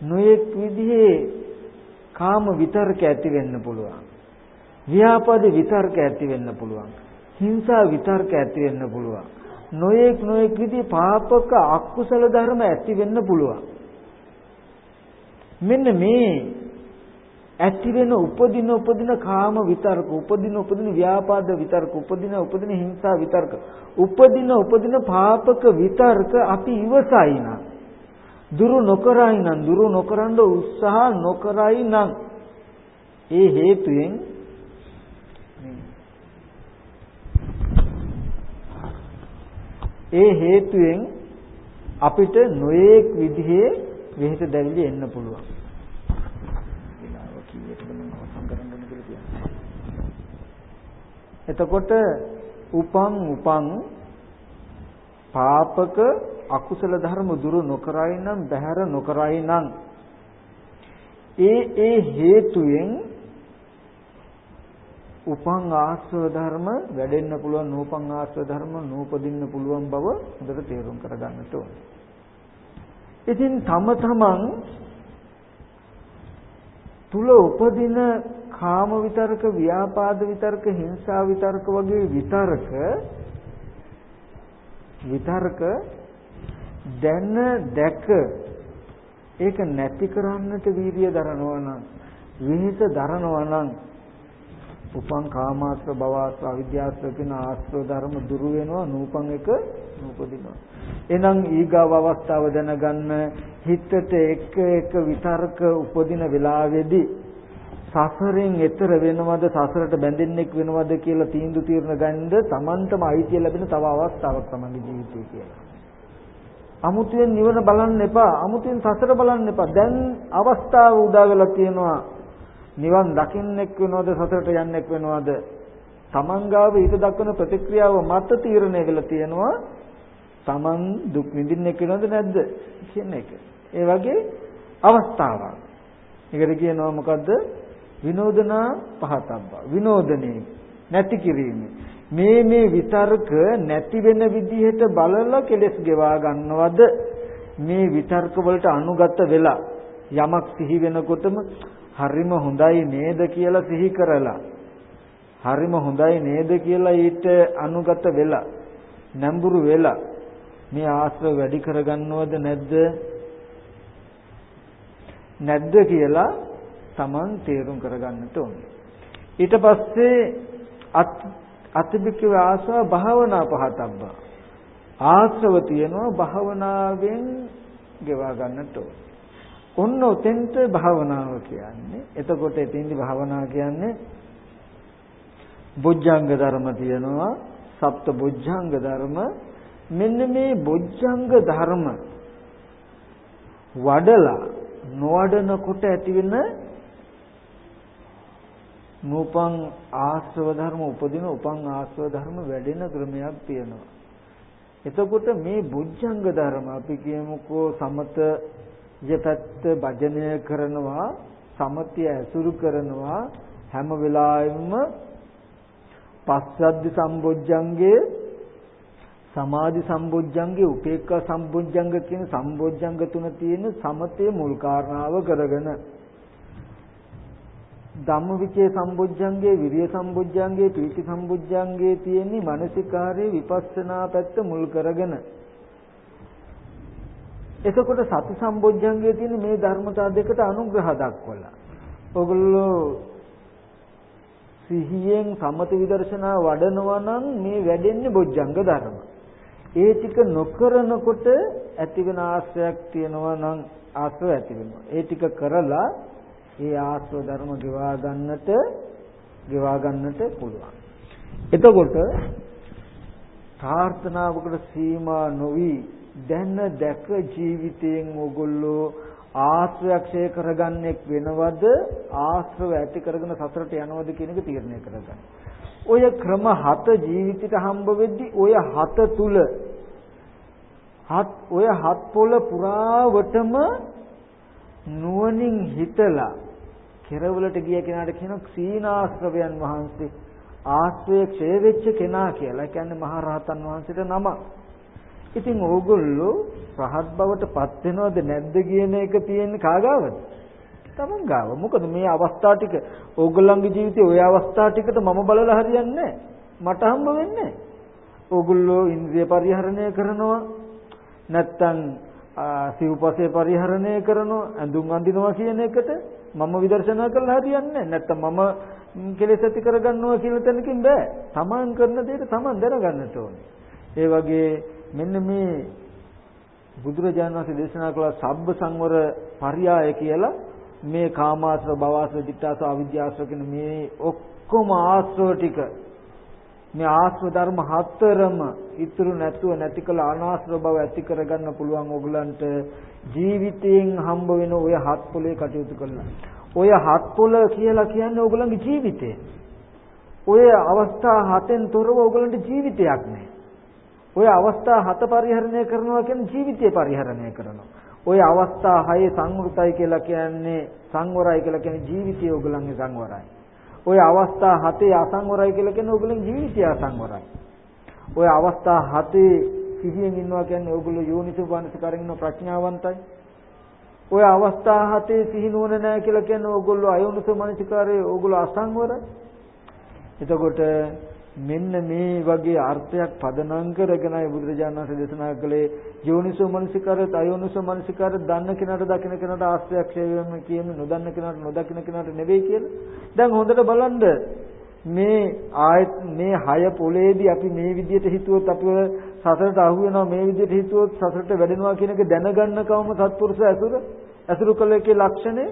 නොයෙක් විදිහේ කාම විතර්ක ඇති වෙන්න පුළුවන්. ව්‍යාපාද විතර්ක ඇති වෙන්න පුළුවන්. හිංසා විතර්ක ඇති වෙන්න පුළුවන්. නොයෙක් නොයෙක් විදිහේ පාපක අකුසල ධර්ම ඇති වෙන්න පුළුවන්. මෙන්න මේ ඇති වෙන උපදින උපදින කාම විතර්ක උපදින උපදින ව්‍යාපාද විතර්ක උපදින උපදින හිංසා විතර්ක උපදින උපදින පාපක විතර්ක අපි ඉවසයි නම් දුරු නොකරයි නම් දුරු නොකරන උත්සාහ නොකරයි නම් ඒ හේතුයෙන් ඒ හේතුයෙන් අපිට නොයේක් විදිහේ වෙහෙස දැවිලි එන්න පුළුවන්. විලාව කීයටද මම අවසන් කරන්න ඕන කියලා කියන්නේ. එතකොට උපං උපං පාපක අකුසල ධර්ම දුරු නොකරයි නම් බහැර නොකරයි නම් ඒ ඒ හේතුයෙන් උපං ආශ්‍රව ධර්ම වැඩෙන්න පුළුවන් නූපං ආශ්‍රව ධර්ම නූපදින්න පුළුවන් බව හොඳට තේරුම් කරගන්නට ඕනේ. ඉතින් තම තමන් තුල උපදින කාම විතරක, ව්‍යාපාද විතරක, හිංසා විතරක වගේ විතරක විතරක දැන දැක ඒක නැති කරන්නට වීර්ය දරනවා නම් විහිස දරනවා නම් උපං කාමාශ්‍ර භවශ්‍ර අවිද්‍යාශ්‍ර කියන ආශ්‍රව ධර්ම දුරු වෙනවා නූපං එක නූපදිනවා එහෙනම් ඊගාව අවස්ථාව දැනගන්න හිතට එක එක විතර්ක උපදින වෙලාවේදී සසරෙන් එතර වෙනවද සසරට බැඳෙන්නෙක් වෙනවද කියලා තීන්දුව తీරන ගන්නද Tamanටම අයිතිය ලැබෙන තව අවස්ථාවක් තමයි ජීවිතය කියලා. අමුතුවෙන් නිවන බලන්න එපා. අමුතුවෙන් සසර බලන්න එපා. දැන් අවස්ථාව උදා වෙලා තියෙනවා. නිවන් දකින්නෙක් වෙනවද සසරට යන්නෙක් වෙනවද? Taman ගාව ඊට දක්වන ප්‍රතික්‍රියාව මත තීරණය වෙලා තියෙනවා. Taman දුක් විඳින්නෙක් වෙනවද නැද්ද කියන එක. ඒ වගේ අවස්ථාවක්. ඒකට කියනවා මොකද්ද? විනෝදනා පහතබ්බා. විනෝදනේ නැති කිරීම. මේ මේ විතර්ක නැති වෙන විදිහට බලලා කෙලස් ගෙවා ගන්නවද? මේ විතර්ක වලට අනුගත වෙලා යමක් සිහි වෙනකොටම හරිම හොඳයි නේද කියලා සිහි කරලා හරිම හොඳයි නේද කියලා ඊට අනුගත වෙලා නැඹුරු වෙලා මේ ආශ්‍රව වැඩි කරගන්නවද නැද්ද නැද්ද කියලා Taman තේරුම් කරගන්නට ඕනේ. ඊට පස්සේ අතිබික්ක ආශ්‍රව භාවනා පහතබ්බා. ආශ්‍රව තියෙනවා භාවනාවෙන් ගෙවා ගන්නට ඕනේ. ඔන්න උතෙන්ට භාවනාව කියන්නේ. එතකොට එතෙන්දි භාවනාව කියන්නේ බොජ්ජංග ධර්ම තියෙනවා. සප්ත බොජ්ජංග ධර්ම මෙන්න මේ බොජ්ජංග ධර්ම වඩලා නොවඩනකොට ඇතිවෙන නූපං ආශ්‍රව ධර්ම උපදින උපං ආශ්‍රව ධර්ම වැඩෙන ක්‍රමයක් තියෙනවා. එතකොට මේ බොජ්ජංග ධර්ම අපි කියමුකෝ සමත යපත්ත භජනය කරනවා සමතිය ඇසුරු කරනවා හැම වෙලාවෙම පස්සද්ධි සම්බොජ්ජංගයේ සමාධි සම්බොජ්ජංගේ උපේක්ඛා සම්බොජ්ජංග කියන සම්බොජ්ජංග තුන තියෙන සමතේ මුල් කාරණාව කරගෙන ධම්මවිචේ සම්බොජ්ජංගේ විරිය සම්බොජ්ජංගේ පීති සම්බොජ්ජංගේ තියෙන්නේ මානසිකාරයේ විපස්සනා පැත්ත මුල් කරගෙන එතකොට සති සම්බොජ්ජංගයේ තියෙන මේ ධර්මතා දෙකට අනුග්‍රහ දක්වලා ඔගොල්ලෝ සිහියෙන් සමත විදර්ශනා වඩනවා නම් මේ වැඩෙන්නේ බොජ්ජංග ධර්ම. ඒ ටික නොකරනකොට ඇතිවෙන ආශ්‍රයක් තියෙනවා නම් ආශ්‍රව ඇති වෙනවා. ඒ ටික කරලා ඒ ආශ්‍රව ධර්ම ගෙවා ගන්නට ගෙවා ගන්නට පුළුවන්. එතකොට ප්‍රාර්ථනාවකට සීමා නොවි දැන දැක ජීවිතයෙන් ඕගොල්ලෝ ආශ්‍රයක්ෂය කරගන්නෙක් වෙනවද ආශ්‍රව ඇති කරගෙන සසරට යනවද කියන එක තීරණය කරගන්න. ඔය ක්‍රම හත ජීවිතයට හම්බ වෙද්දි ඔය හත තුල හත් ඔය හත් පොළ පුරාවටම නුවණින් හිතලා කෙරවලට ගිය කෙනාට කියන සීනාශ්‍රවයන් වහන්සේ ආශ්‍රය ක්ෂය වෙච්ච කෙනා කියලා. ඒ කියන්නේ මහා රහතන් වහන්සේට නම. ඉතින් ඕගොල්ලෝ රහත් බවට පත් වෙනවද නැද්ද කියන එක තියෙන්නේ කාගාවද? තමන් ගාව. මොකද මේ අවස්ථා ටික ඕගොල්ලන්ගේ ජීවිතේ ওই අවස්ථා ටිකට මම බලලා හරියන්නේ මට හම්බ වෙන්නේ ඕගොල්ලෝ ඉන්ද්‍රිය පරිහරණය කරනවා නැත්තම් සිව්පසේ පරිහරණය කරනවා ඇඳුම් අඳිනවා කියන එකට මම විදර්ශනා කරලා හරියන්නේ නැත්තම් මම කෙලෙස් ඇති කරගන්නවා කියන තැනකින් බෑ. තමන් කරන දේට තමන් දැනගන්නට ඕනේ. ඒ වගේ මෙන්න මේ බුදුරජාණන් වහන්සේ දේශනා කළ සබ්බ සංවර පරියාය කියලා මේ කාමාශ්‍රව භවශ්‍රව ditthාශ්‍රව අවිද්‍යාශ්‍රව කියන මේ ඔක්කොම ආශ්‍රව ටික මේ ආශ්‍රව ධර්ම හතරම ඉතුරු නැතුව නැති කළ අනාශ්‍රව බව ඇති කරගන්න පුළුවන් ඕගලන්ට ජීවිතයෙන් හම්බ වෙන ඔය හත් පොලේ කටයුතු කළා. ඔය හත් පොල කියලා කියන්නේ ඕගලන්ගේ ජීවිතය. ඔය අවස්ථා හතෙන් තොරව ඕගලන්ට ජීවිතයක් නැහැ. ඔය අවස්ථා හත පරිහරණය කරනවා කියන්නේ ජීවිතය පරිහරණය කරනවා. ඔය අවස්ථා හයේ සංවෘතයි කියලා කියන්නේ සංවරයි කියලා කියන්නේ ජීවිතය ඕගලන්ගේ සංවරයි. ඔය අවස්ථා හතේ අසංවරයි කියලා කියන්නේ ඕගලන්ගේ ජීවිතය අසංවරයි. ඔය අවස්ථා හතේ සිහියෙන් ඉන්නවා කියන්නේ ඕගොල්ලෝ යෝනිසෝ වංශකරගෙන ඉන්න ප්‍රඥාවන්තයි. ඔය අවස්ථා හතේ සිහි නුවණ නැහැ කියලා කියන්නේ ඕගොල්ලෝ අයෝනිසෝ මනසිකාරයේ ඕගොල්ලෝ අසංවරයි. එතකොට මෙන්න මේ වගේ අර්ථයක් පදනම් කරගෙනයි බුදුරජාණන් වහන්සේ දේශනා කළේ යෝනිසෝ මනසිකාරයත් අයෝනිසෝ මනසිකාරයත් දන්න කෙනාට දකින කෙනාට ආශ්‍රයක්ෂය වෙම කියන්නේ නොදන්න කෙනාට නොදකින කෙනාට නෙවෙයි කියලා. දැන් හොඳට බලන්න මේ ආයත් මේ හය පොලේදී අපි මේ විදිහට හිතුවොත් අපිව සසරට අහු වෙනවා මේ විදිහට හිතුවොත් සසරට වැඩෙනවා කියන එක දැනගන්න කවම සත්පුරුෂ ඇසුර ඇසුරු කළ එකේ ලක්ෂණය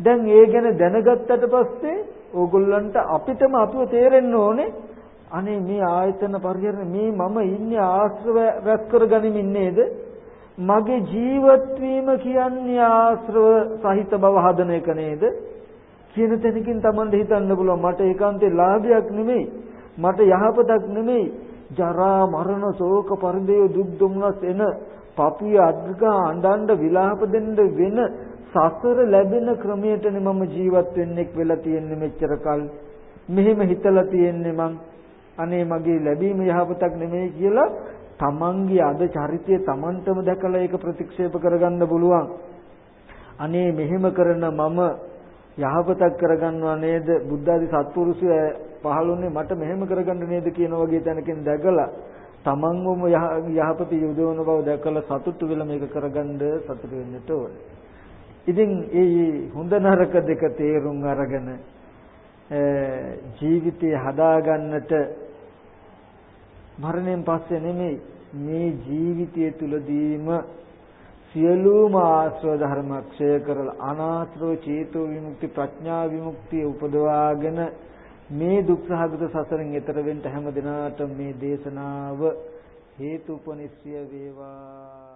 දැන් ඒ ගැන දැනගත්තට පස්සේ ඕගොල්ලන්ට අපිටම අපිව තේරෙන්න ඕනේ අනේ මේ ආයතන පරිහරණය මේ මම ඉන්නේ ආශ්‍රව රැස් කරගනිමින් නේද මගේ ජීවත් වීම කියන්නේ ආශ්‍රව සහිත බව හදන එක නේද? කියන තැනකින් Tamande හිතන්න පුළුවන්. මට ඒකාන්තේ ලාභයක් නෙමෙයි. මට යහපතක් නෙමෙයි. ජරා මරණ ශෝක පරිදේ දුක් දුම්නස් එන පපිය අද්ගා අඬඬ විලාප දෙන්න වෙන සසර ලැබෙන ක්‍රමයටනේ මම ජීවත් වෙන්නෙක් වෙලා තියෙන්නේ මෙච්චර කල්. මෙහෙම හිතලා තියෙන්නේ මං. අනේ මගේ ලැබීම යහපතක් නෙමෙයි කියලා තමන්ගේ අද චරිතය තමන්ටම දැකලා ඒක ප්‍රතික්ෂේප කරගන්න පුළුවන්. අනේ මෙහෙම කරන මම යහපතක් කරගන්නවා නේද? බුද්ධ ආදී සත්පුරුෂය පහළුනේ මට මෙහෙම කරගන්න නේද කියන වගේ තැනකින් දැකලා තමන්වම යහපත යොදවන බව දැකලා සතුටු වෙලා මේක කරගන්න සතුටු වෙන්නට ඕනේ. ඉතින් ඒ හොඳ නරක දෙක තේරුම් අරගෙන ජීවිතය හදාගන්නට මරණයෙන් පස්සේ නෙමෙයි මේ ජීවිතය තුලදීම සියලුම ආශ්‍රව ධර්ම ක්ෂය කරලා අනාශ්‍රව චේතෝ විමුක්ති ප්‍රඥා විමුක්තිය උපදවාගෙන මේ දුක්ඛහගත සසරෙන් එතර වෙන්න හැම දිනාට මේ දේශනාව හේතුපනිශ්‍ය වේවා.